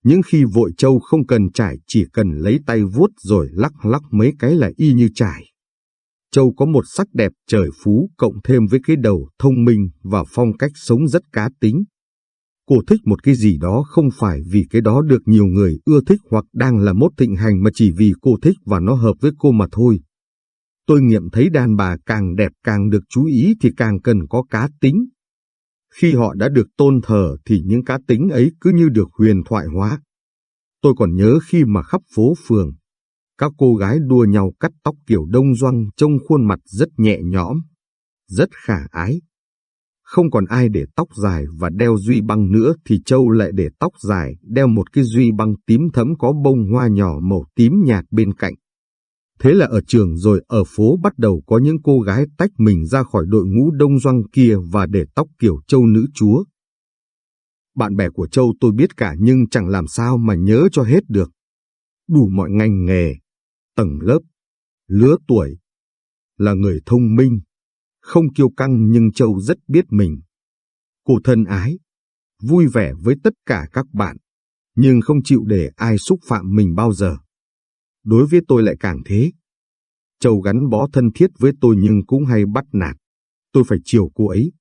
những khi vội châu không cần trải chỉ cần lấy tay vuốt rồi lắc lắc mấy cái là y như trải. Châu có một sắc đẹp trời phú cộng thêm với cái đầu thông minh và phong cách sống rất cá tính. Cô thích một cái gì đó không phải vì cái đó được nhiều người ưa thích hoặc đang là mốt thịnh hành mà chỉ vì cô thích và nó hợp với cô mà thôi. Tôi nghiệm thấy đàn bà càng đẹp càng được chú ý thì càng cần có cá tính, khi họ đã được tôn thờ thì những cá tính ấy cứ như được huyền thoại hóa. Tôi còn nhớ khi mà khắp phố phường, các cô gái đua nhau cắt tóc kiểu đông doăng trông khuôn mặt rất nhẹ nhõm, rất khả ái. Không còn ai để tóc dài và đeo duy băng nữa thì Châu lại để tóc dài, đeo một cái duy băng tím thẫm có bông hoa nhỏ màu tím nhạt bên cạnh. Thế là ở trường rồi ở phố bắt đầu có những cô gái tách mình ra khỏi đội ngũ đông doanh kia và để tóc kiểu châu nữ chúa. Bạn bè của châu tôi biết cả nhưng chẳng làm sao mà nhớ cho hết được. Đủ mọi ngành nghề, tầng lớp, lứa tuổi. Là người thông minh, không kiêu căng nhưng châu rất biết mình. Cô thân ái, vui vẻ với tất cả các bạn, nhưng không chịu để ai xúc phạm mình bao giờ. Đối với tôi lại càng thế. Châu gắn bó thân thiết với tôi nhưng cũng hay bắt nạt. Tôi phải chiều cô ấy.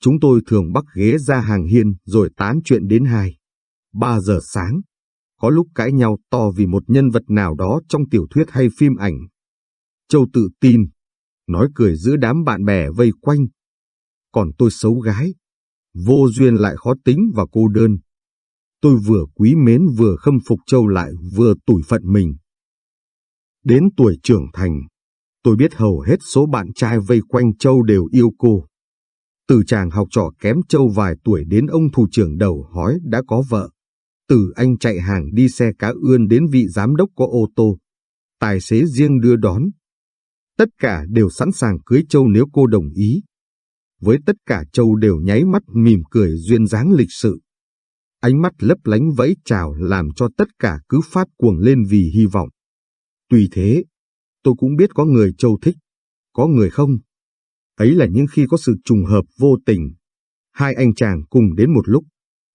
Chúng tôi thường bắt ghế ra hàng hiên rồi tán chuyện đến hai, ba giờ sáng. Có lúc cãi nhau to vì một nhân vật nào đó trong tiểu thuyết hay phim ảnh. Châu tự tin, nói cười giữa đám bạn bè vây quanh. Còn tôi xấu gái, vô duyên lại khó tính và cô đơn. Tôi vừa quý mến vừa khâm phục Châu lại vừa tủi phận mình. Đến tuổi trưởng thành, tôi biết hầu hết số bạn trai vây quanh Châu đều yêu cô. Từ chàng học trò kém Châu vài tuổi đến ông thủ trưởng đầu hói đã có vợ. Từ anh chạy hàng đi xe cá ươn đến vị giám đốc có ô tô. Tài xế riêng đưa đón. Tất cả đều sẵn sàng cưới Châu nếu cô đồng ý. Với tất cả Châu đều nháy mắt mỉm cười duyên dáng lịch sự. Ánh mắt lấp lánh vẫy chào làm cho tất cả cứ phát cuồng lên vì hy vọng. Tuy thế, tôi cũng biết có người Châu thích, có người không. Ấy là những khi có sự trùng hợp vô tình. Hai anh chàng cùng đến một lúc,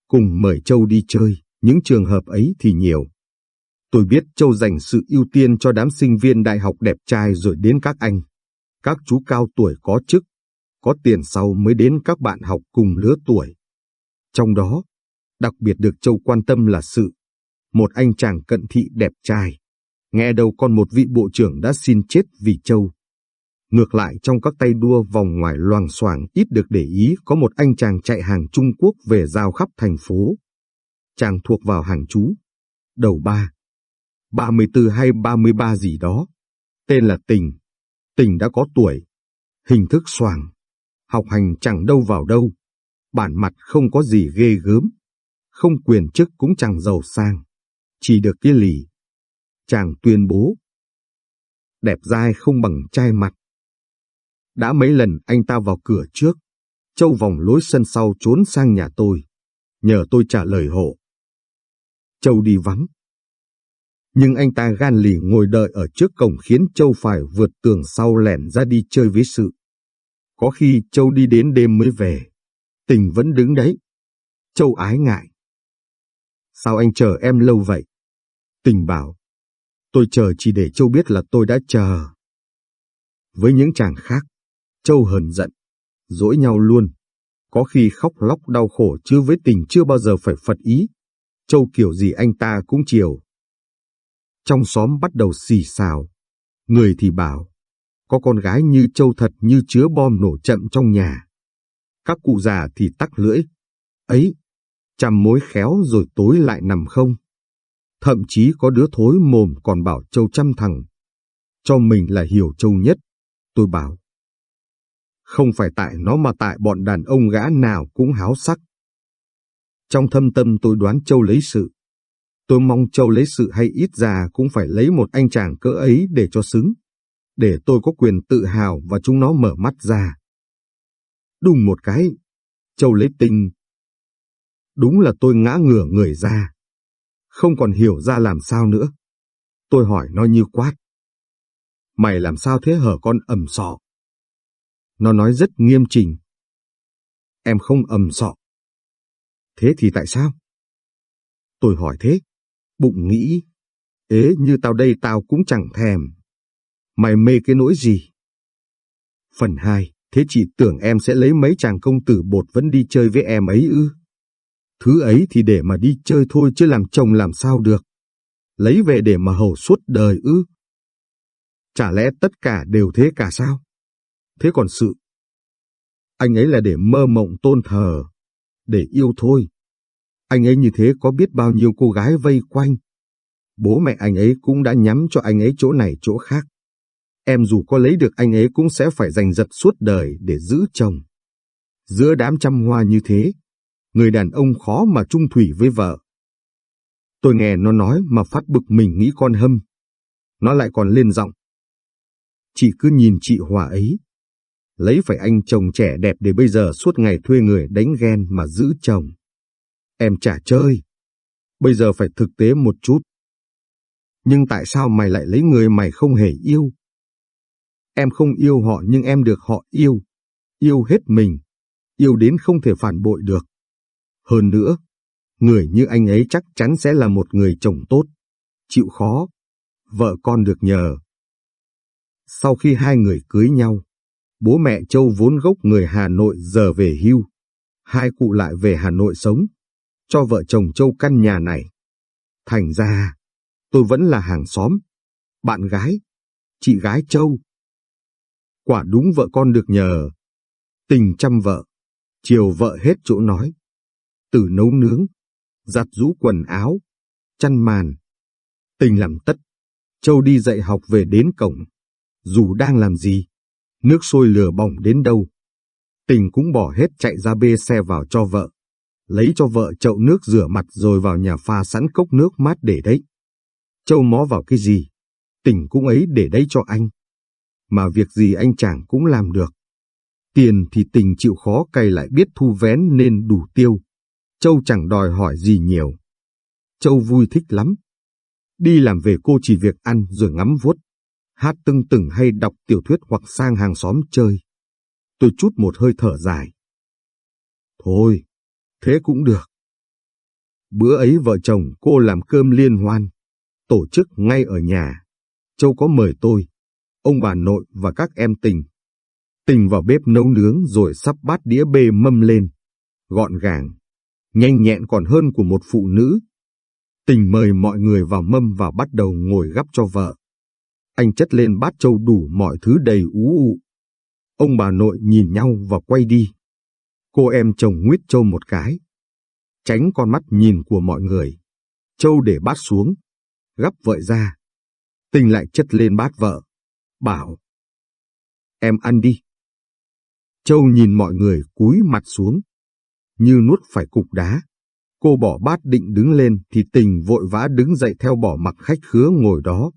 cùng mời Châu đi chơi, những trường hợp ấy thì nhiều. Tôi biết Châu dành sự ưu tiên cho đám sinh viên đại học đẹp trai rồi đến các anh. Các chú cao tuổi có chức, có tiền sau mới đến các bạn học cùng lứa tuổi. Trong đó, đặc biệt được Châu quan tâm là sự. Một anh chàng cận thị đẹp trai. Nghe đầu còn một vị bộ trưởng đã xin chết vì Châu. Ngược lại trong các tay đua vòng ngoài loàng xoảng ít được để ý có một anh chàng chạy hàng Trung Quốc về giao khắp thành phố. Chàng thuộc vào hàng chú. Đầu ba. 34 hay 33 gì đó. Tên là Tình. Tình đã có tuổi. Hình thức xoàng. Học hành chẳng đâu vào đâu. Bản mặt không có gì ghê gớm. Không quyền chức cũng chẳng giàu sang. Chỉ được cái lì. Chàng tuyên bố. Đẹp dai không bằng trai mặt đã mấy lần anh ta vào cửa trước, Châu vòng lối sân sau trốn sang nhà tôi, nhờ tôi trả lời hộ. Châu đi vắng. Nhưng anh ta gan lì ngồi đợi ở trước cổng khiến Châu phải vượt tường sau lẻn ra đi chơi với sự. Có khi Châu đi đến đêm mới về, tình vẫn đứng đấy. Châu ái ngại. Sao anh chờ em lâu vậy? Tình bảo, tôi chờ chỉ để Châu biết là tôi đã chờ. Với những chàng khác, Châu hờn giận, dỗi nhau luôn. Có khi khóc lóc đau khổ chứ với tình chưa bao giờ phải phật ý. Châu kiểu gì anh ta cũng chiều. Trong xóm bắt đầu xì xào. Người thì bảo, có con gái như Châu thật như chứa bom nổ chậm trong nhà. Các cụ già thì tắc lưỡi. Ấy, chăm mối khéo rồi tối lại nằm không. Thậm chí có đứa thối mồm còn bảo Châu chăm thằng. Cho mình là hiểu Châu nhất. Tôi bảo, không phải tại nó mà tại bọn đàn ông gã nào cũng háo sắc. Trong thâm tâm tôi đoán Châu lấy sự. Tôi mong Châu lấy sự hay ít ra cũng phải lấy một anh chàng cỡ ấy để cho xứng. Để tôi có quyền tự hào và chúng nó mở mắt ra. Đùng một cái, Châu lấy tình. Đúng là tôi ngã ngửa người ra. Không còn hiểu ra làm sao nữa. Tôi hỏi nó như quát. Mày làm sao thế hở con ẩm sọ? Nó nói rất nghiêm trình. Em không ẩm sọ. Thế thì tại sao? Tôi hỏi thế. Bụng nghĩ. Ế như tao đây tao cũng chẳng thèm. Mày mê cái nỗi gì? Phần 2. Thế chị tưởng em sẽ lấy mấy chàng công tử bột vẫn đi chơi với em ấy ư? Thứ ấy thì để mà đi chơi thôi chứ làm chồng làm sao được. Lấy về để mà hầu suốt đời ư? Chả lẽ tất cả đều thế cả sao? Thế còn sự, anh ấy là để mơ mộng tôn thờ, để yêu thôi. Anh ấy như thế có biết bao nhiêu cô gái vây quanh. Bố mẹ anh ấy cũng đã nhắm cho anh ấy chỗ này chỗ khác. Em dù có lấy được anh ấy cũng sẽ phải giành giật suốt đời để giữ chồng. Giữa đám trăm hoa như thế, người đàn ông khó mà trung thủy với vợ. Tôi nghe nó nói mà phát bực mình nghĩ con hâm. Nó lại còn lên giọng. Chị cứ nhìn chị Hòa ấy. Lấy phải anh chồng trẻ đẹp để bây giờ suốt ngày thuê người đánh ghen mà giữ chồng. Em chả chơi. Bây giờ phải thực tế một chút. Nhưng tại sao mày lại lấy người mày không hề yêu? Em không yêu họ nhưng em được họ yêu. Yêu hết mình. Yêu đến không thể phản bội được. Hơn nữa, người như anh ấy chắc chắn sẽ là một người chồng tốt. Chịu khó. Vợ con được nhờ. Sau khi hai người cưới nhau, bố mẹ Châu vốn gốc người Hà Nội giờ về hưu. Hai cụ lại về Hà Nội sống, cho vợ chồng Châu căn nhà này. Thành ra, tôi vẫn là hàng xóm, bạn gái, chị gái Châu. Quả đúng vợ con được nhờ. Tình chăm vợ, chiều vợ hết chỗ nói. Từ nấu nướng, giặt rũ quần áo, chăn màn. Tình làm tất. Châu đi dạy học về đến cổng. Dù đang làm gì, nước sôi lửa bỏng đến đâu. Tình cũng bỏ hết chạy ra bê xe vào cho vợ. Lấy cho vợ chậu nước rửa mặt rồi vào nhà pha sẵn cốc nước mát để đấy. Châu mó vào cái gì? Tỉnh cũng ấy để đấy cho anh. Mà việc gì anh chàng cũng làm được. Tiền thì tình chịu khó cày lại biết thu vén nên đủ tiêu. Châu chẳng đòi hỏi gì nhiều. Châu vui thích lắm. Đi làm về cô chỉ việc ăn rồi ngắm vuốt hát tưng tửng hay đọc tiểu thuyết hoặc sang hàng xóm chơi. Tôi chút một hơi thở dài. Thôi, thế cũng được. Bữa ấy vợ chồng cô làm cơm liên hoan, tổ chức ngay ở nhà. Châu có mời tôi, ông bà nội và các em tình. Tình vào bếp nấu nướng rồi sắp bát đĩa bê mâm lên. Gọn gàng, nhanh nhẹn còn hơn của một phụ nữ. Tình mời mọi người vào mâm và bắt đầu ngồi gắp cho vợ. Anh chất lên bát châu đủ mọi thứ đầy ú ụ. Ông bà nội nhìn nhau và quay đi. Cô em chồng nguyết châu một cái. Tránh con mắt nhìn của mọi người. châu để bát xuống. Gắp vợi ra. Tình lại chất lên bát vợ. Bảo. Em ăn đi. Châu nhìn mọi người cúi mặt xuống. Như nuốt phải cục đá. Cô bỏ bát định đứng lên thì tình vội vã đứng dậy theo bỏ mặc khách khứa ngồi đó.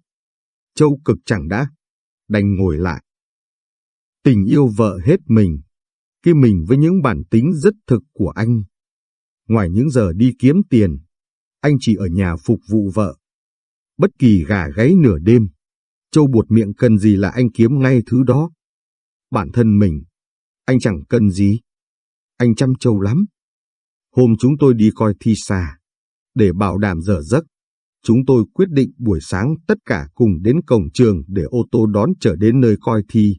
Châu cực chẳng đã, đành ngồi lại. Tình yêu vợ hết mình, khi mình với những bản tính rất thực của anh. Ngoài những giờ đi kiếm tiền, anh chỉ ở nhà phục vụ vợ. Bất kỳ gà gáy nửa đêm, Châu buột miệng cần gì là anh kiếm ngay thứ đó. Bản thân mình, anh chẳng cần gì. Anh chăm Châu lắm. Hôm chúng tôi đi coi thi xa, để bảo đảm giờ giấc, chúng tôi quyết định buổi sáng tất cả cùng đến cổng trường để ô tô đón trở đến nơi coi thi.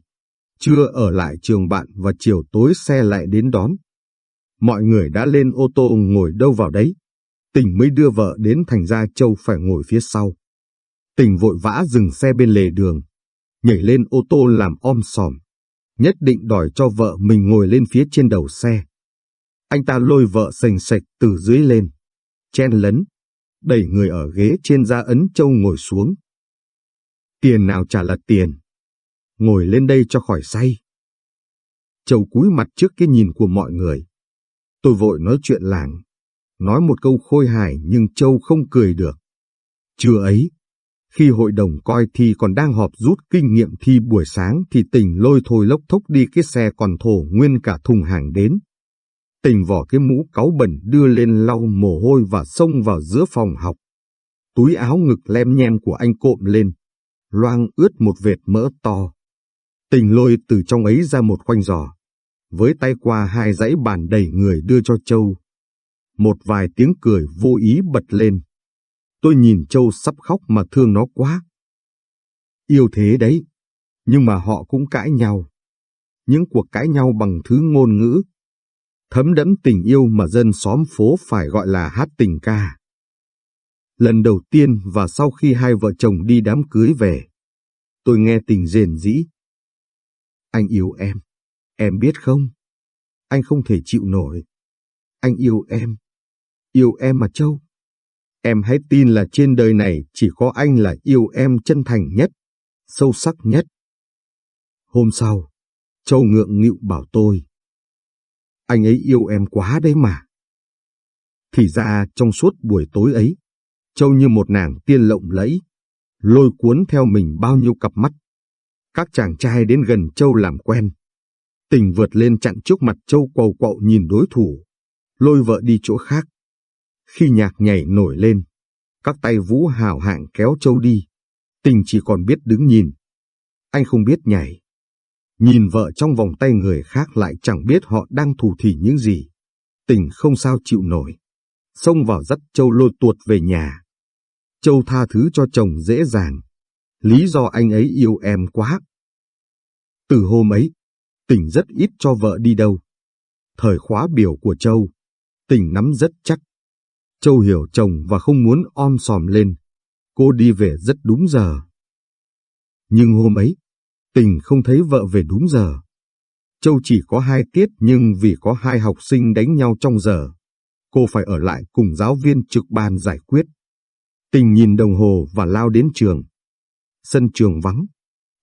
Trưa ở lại trường bạn và chiều tối xe lại đến đón. Mọi người đã lên ô tô ngồi đâu vào đấy. Tình mới đưa vợ đến thành ra châu phải ngồi phía sau. Tình vội vã dừng xe bên lề đường, nhảy lên ô tô làm om sòm. Nhất định đòi cho vợ mình ngồi lên phía trên đầu xe. Anh ta lôi vợ sành sạch từ dưới lên, chen lấn, đẩy người ở ghế trên ra ấn châu ngồi xuống. Tiền nào trả là tiền. Ngồi lên đây cho khỏi say. Châu cúi mặt trước cái nhìn của mọi người. Tôi vội nói chuyện làng. Nói một câu khôi hài nhưng Châu không cười được. Trưa ấy, khi hội đồng coi thi còn đang họp rút kinh nghiệm thi buổi sáng thì tình lôi thôi lốc thốc đi cái xe còn thổ nguyên cả thùng hàng đến. Tình vỏ cái mũ cáu bẩn đưa lên lau mồ hôi và xông vào giữa phòng học. Túi áo ngực lem nhem của anh cộm lên, loang ướt một vệt mỡ to. Tình lôi từ trong ấy ra một khoanh giò, với tay qua hai dãy bàn đầy người đưa cho Châu. Một vài tiếng cười vô ý bật lên. Tôi nhìn Châu sắp khóc mà thương nó quá. Yêu thế đấy, nhưng mà họ cũng cãi nhau. Những cuộc cãi nhau bằng thứ ngôn ngữ thấm đẫm tình yêu mà dân xóm phố phải gọi là hát tình ca. Lần đầu tiên và sau khi hai vợ chồng đi đám cưới về, tôi nghe tình rền rĩ. Anh yêu em, em biết không? Anh không thể chịu nổi. Anh yêu em, yêu em mà Châu. Em hãy tin là trên đời này chỉ có anh là yêu em chân thành nhất, sâu sắc nhất. Hôm sau, Châu ngượng nghịu bảo tôi anh ấy yêu em quá đấy mà. Thì ra trong suốt buổi tối ấy, Châu như một nàng tiên lộng lẫy, lôi cuốn theo mình bao nhiêu cặp mắt. Các chàng trai đến gần Châu làm quen. Tình vượt lên chặn trước mặt Châu quầu quậu nhìn đối thủ, lôi vợ đi chỗ khác. Khi nhạc nhảy nổi lên, các tay vũ hào hạng kéo Châu đi. Tình chỉ còn biết đứng nhìn. Anh không biết nhảy. Nhìn vợ trong vòng tay người khác lại chẳng biết họ đang thủ thỉ những gì. Tình không sao chịu nổi. Xông vào dắt Châu lôi tuột về nhà. Châu tha thứ cho chồng dễ dàng. Lý do anh ấy yêu em quá. Từ hôm ấy, Tình rất ít cho vợ đi đâu. Thời khóa biểu của Châu, Tình nắm rất chắc. Châu hiểu chồng và không muốn om sòm lên. Cô đi về rất đúng giờ. Nhưng hôm ấy, Tình không thấy vợ về đúng giờ. Châu chỉ có hai tiết nhưng vì có hai học sinh đánh nhau trong giờ, cô phải ở lại cùng giáo viên trực ban giải quyết. Tình nhìn đồng hồ và lao đến trường. Sân trường vắng.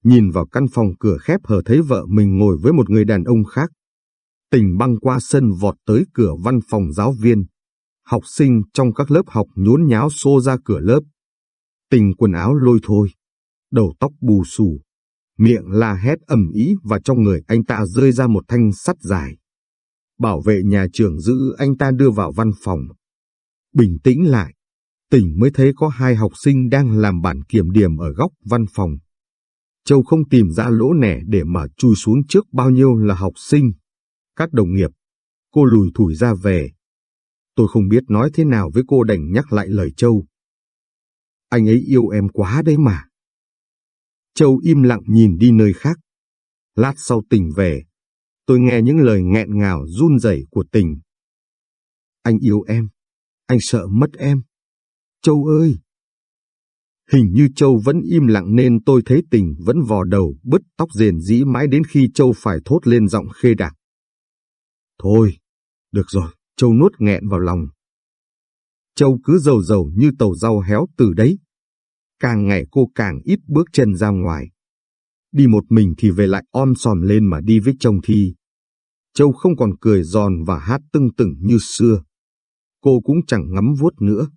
Nhìn vào căn phòng cửa khép hờ thấy vợ mình ngồi với một người đàn ông khác. Tình băng qua sân vọt tới cửa văn phòng giáo viên. Học sinh trong các lớp học nhốn nháo xô ra cửa lớp. Tình quần áo lôi thôi. Đầu tóc bù xù. Miệng la hét ầm ĩ và trong người anh ta rơi ra một thanh sắt dài. Bảo vệ nhà trường giữ anh ta đưa vào văn phòng. Bình tĩnh lại, tỉnh mới thấy có hai học sinh đang làm bản kiểm điểm ở góc văn phòng. Châu không tìm ra lỗ nẻ để mà chui xuống trước bao nhiêu là học sinh. Các đồng nghiệp, cô lùi thủi ra về. Tôi không biết nói thế nào với cô đành nhắc lại lời Châu. Anh ấy yêu em quá đấy mà. Châu im lặng nhìn đi nơi khác. Lát sau tình về, tôi nghe những lời nghẹn ngào run rẩy của tình. Anh yêu em, anh sợ mất em. Châu ơi! Hình như Châu vẫn im lặng nên tôi thấy tình vẫn vò đầu bứt tóc rền dĩ mãi đến khi Châu phải thốt lên giọng khê đặc. Thôi, được rồi, Châu nuốt nghẹn vào lòng. Châu cứ dầu dầu như tàu rau héo từ đấy. Càng ngày cô càng ít bước chân ra ngoài. Đi một mình thì về lại om sòm lên mà đi với chồng thi. Châu không còn cười giòn và hát tưng tửng như xưa. Cô cũng chẳng ngắm vuốt nữa.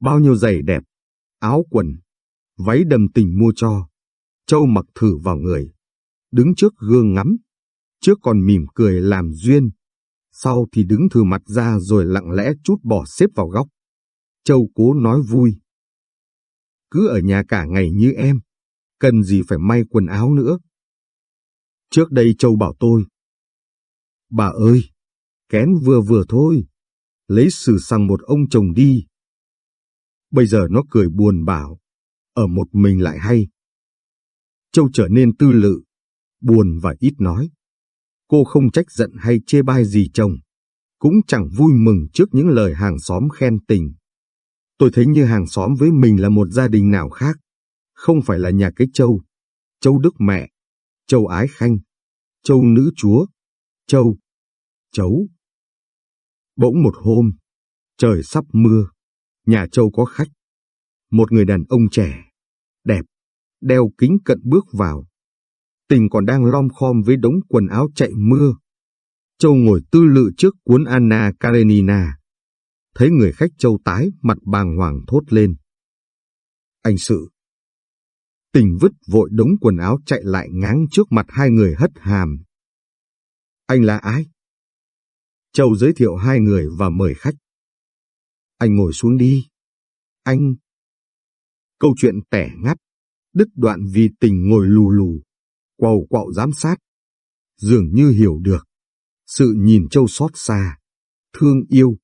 Bao nhiêu giày đẹp, áo quần, váy đầm tình mua cho. Châu mặc thử vào người, đứng trước gương ngắm, trước còn mỉm cười làm duyên, sau thì đứng thử mặt ra rồi lặng lẽ chút bỏ xếp vào góc. Châu cố nói vui. Cứ ở nhà cả ngày như em, cần gì phải may quần áo nữa. Trước đây Châu bảo tôi. Bà ơi, kén vừa vừa thôi, lấy sử sang một ông chồng đi. Bây giờ nó cười buồn bảo, ở một mình lại hay. Châu trở nên tư lự, buồn và ít nói. Cô không trách giận hay chê bai gì chồng, cũng chẳng vui mừng trước những lời hàng xóm khen tình. Tôi thấy như hàng xóm với mình là một gia đình nào khác, không phải là nhà cái châu, châu Đức Mẹ, châu Ái Khanh, châu Nữ Chúa, châu, chấu. Bỗng một hôm, trời sắp mưa, nhà châu có khách. Một người đàn ông trẻ, đẹp, đeo kính cận bước vào. Tình còn đang lom khom với đống quần áo chạy mưa. Châu ngồi tư lự trước cuốn Anna Karenina. Thấy người khách châu tái, mặt bàng hoàng thốt lên. Anh sự. Tình vứt vội đống quần áo chạy lại ngáng trước mặt hai người hất hàm. Anh là ai? Châu giới thiệu hai người và mời khách. Anh ngồi xuống đi. Anh... Câu chuyện tẻ ngắt, đứt đoạn vì tình ngồi lù lù, quầu quạo giám sát. Dường như hiểu được. Sự nhìn Châu xót xa, thương yêu,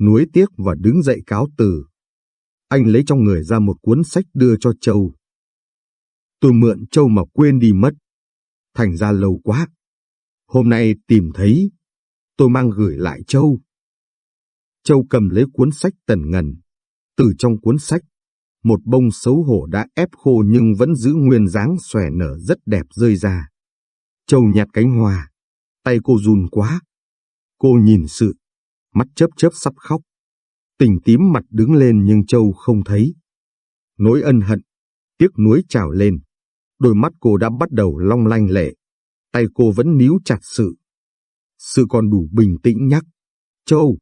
nuối tiếc và đứng dậy cáo từ. Anh lấy trong người ra một cuốn sách đưa cho Châu. Tôi mượn Châu mà quên đi mất. Thành ra lâu quá. Hôm nay tìm thấy, tôi mang gửi lại Châu. Châu cầm lấy cuốn sách tần ngần. Từ trong cuốn sách, một bông xấu hổ đã ép khô nhưng vẫn giữ nguyên dáng xòe nở rất đẹp rơi ra. Châu nhặt cánh hoa, tay cô run quá. Cô nhìn sự, mắt chớp chớp sắp khóc. Tình tím mặt đứng lên nhưng Châu không thấy. Nỗi ân hận, tiếc nuối trào lên. Đôi mắt cô đã bắt đầu long lanh lệ. Tay cô vẫn níu chặt sự. Sự còn đủ bình tĩnh nhắc. Châu,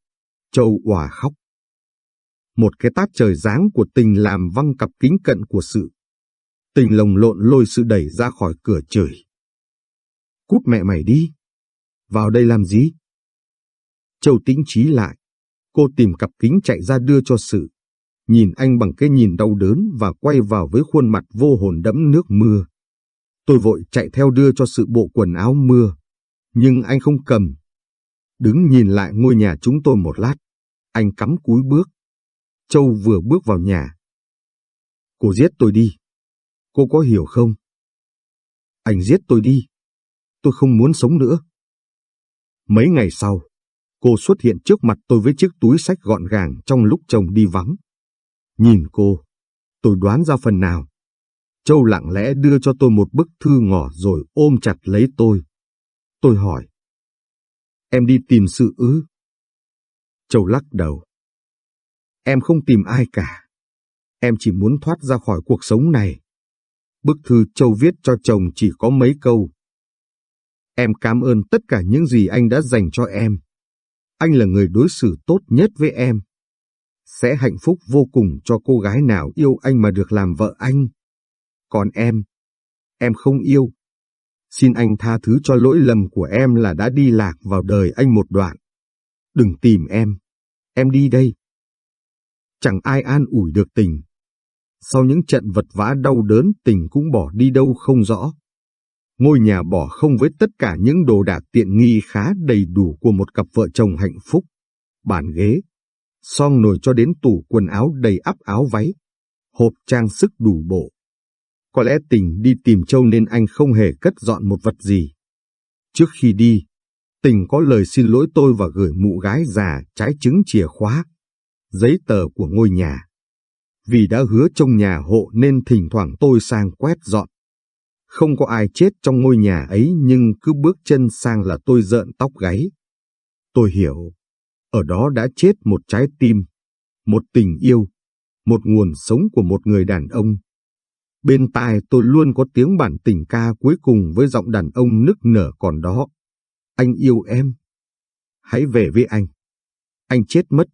Châu òa khóc. Một cái tát trời giáng của tình làm văng cặp kính cận của sự. Tình lồng lộn lôi sự đẩy ra khỏi cửa trời Cút mẹ mày đi. Vào đây làm gì? Châu tĩnh trí lại. Cô tìm cặp kính chạy ra đưa cho sự. Nhìn anh bằng cái nhìn đau đớn và quay vào với khuôn mặt vô hồn đẫm nước mưa. Tôi vội chạy theo đưa cho sự bộ quần áo mưa. Nhưng anh không cầm. Đứng nhìn lại ngôi nhà chúng tôi một lát. Anh cắm cúi bước. Châu vừa bước vào nhà. Cô giết tôi đi. Cô có hiểu không? Anh giết tôi đi. Tôi không muốn sống nữa. Mấy ngày sau, cô xuất hiện trước mặt tôi với chiếc túi sách gọn gàng trong lúc chồng đi vắng. Nhìn cô, tôi đoán ra phần nào. Châu lặng lẽ đưa cho tôi một bức thư ngỏ rồi ôm chặt lấy tôi. Tôi hỏi. Em đi tìm sự ư? Châu lắc đầu. Em không tìm ai cả. Em chỉ muốn thoát ra khỏi cuộc sống này. Bức thư Châu viết cho chồng chỉ có mấy câu. Em cảm ơn tất cả những gì anh đã dành cho em. Anh là người đối xử tốt nhất với em. Sẽ hạnh phúc vô cùng cho cô gái nào yêu anh mà được làm vợ anh. Còn em, em không yêu. Xin anh tha thứ cho lỗi lầm của em là đã đi lạc vào đời anh một đoạn. Đừng tìm em, em đi đây. Chẳng ai an ủi được tình. Sau những trận vật vã đau đớn tình cũng bỏ đi đâu không rõ. Ngôi nhà bỏ không với tất cả những đồ đạc tiện nghi khá đầy đủ của một cặp vợ chồng hạnh phúc. Bàn ghế, song nồi cho đến tủ quần áo đầy ắp áo váy, hộp trang sức đủ bộ. Có lẽ tình đi tìm Châu nên anh không hề cất dọn một vật gì. Trước khi đi, tình có lời xin lỗi tôi và gửi mụ gái già trái trứng chìa khóa, giấy tờ của ngôi nhà. Vì đã hứa trong nhà hộ nên thỉnh thoảng tôi sang quét dọn. Không có ai chết trong ngôi nhà ấy nhưng cứ bước chân sang là tôi rợn tóc gáy. Tôi hiểu, ở đó đã chết một trái tim, một tình yêu, một nguồn sống của một người đàn ông. Bên tai tôi luôn có tiếng bản tình ca cuối cùng với giọng đàn ông nức nở còn đó. Anh yêu em. Hãy về với anh. Anh chết mất.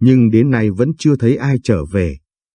Nhưng đến nay vẫn chưa thấy ai trở về.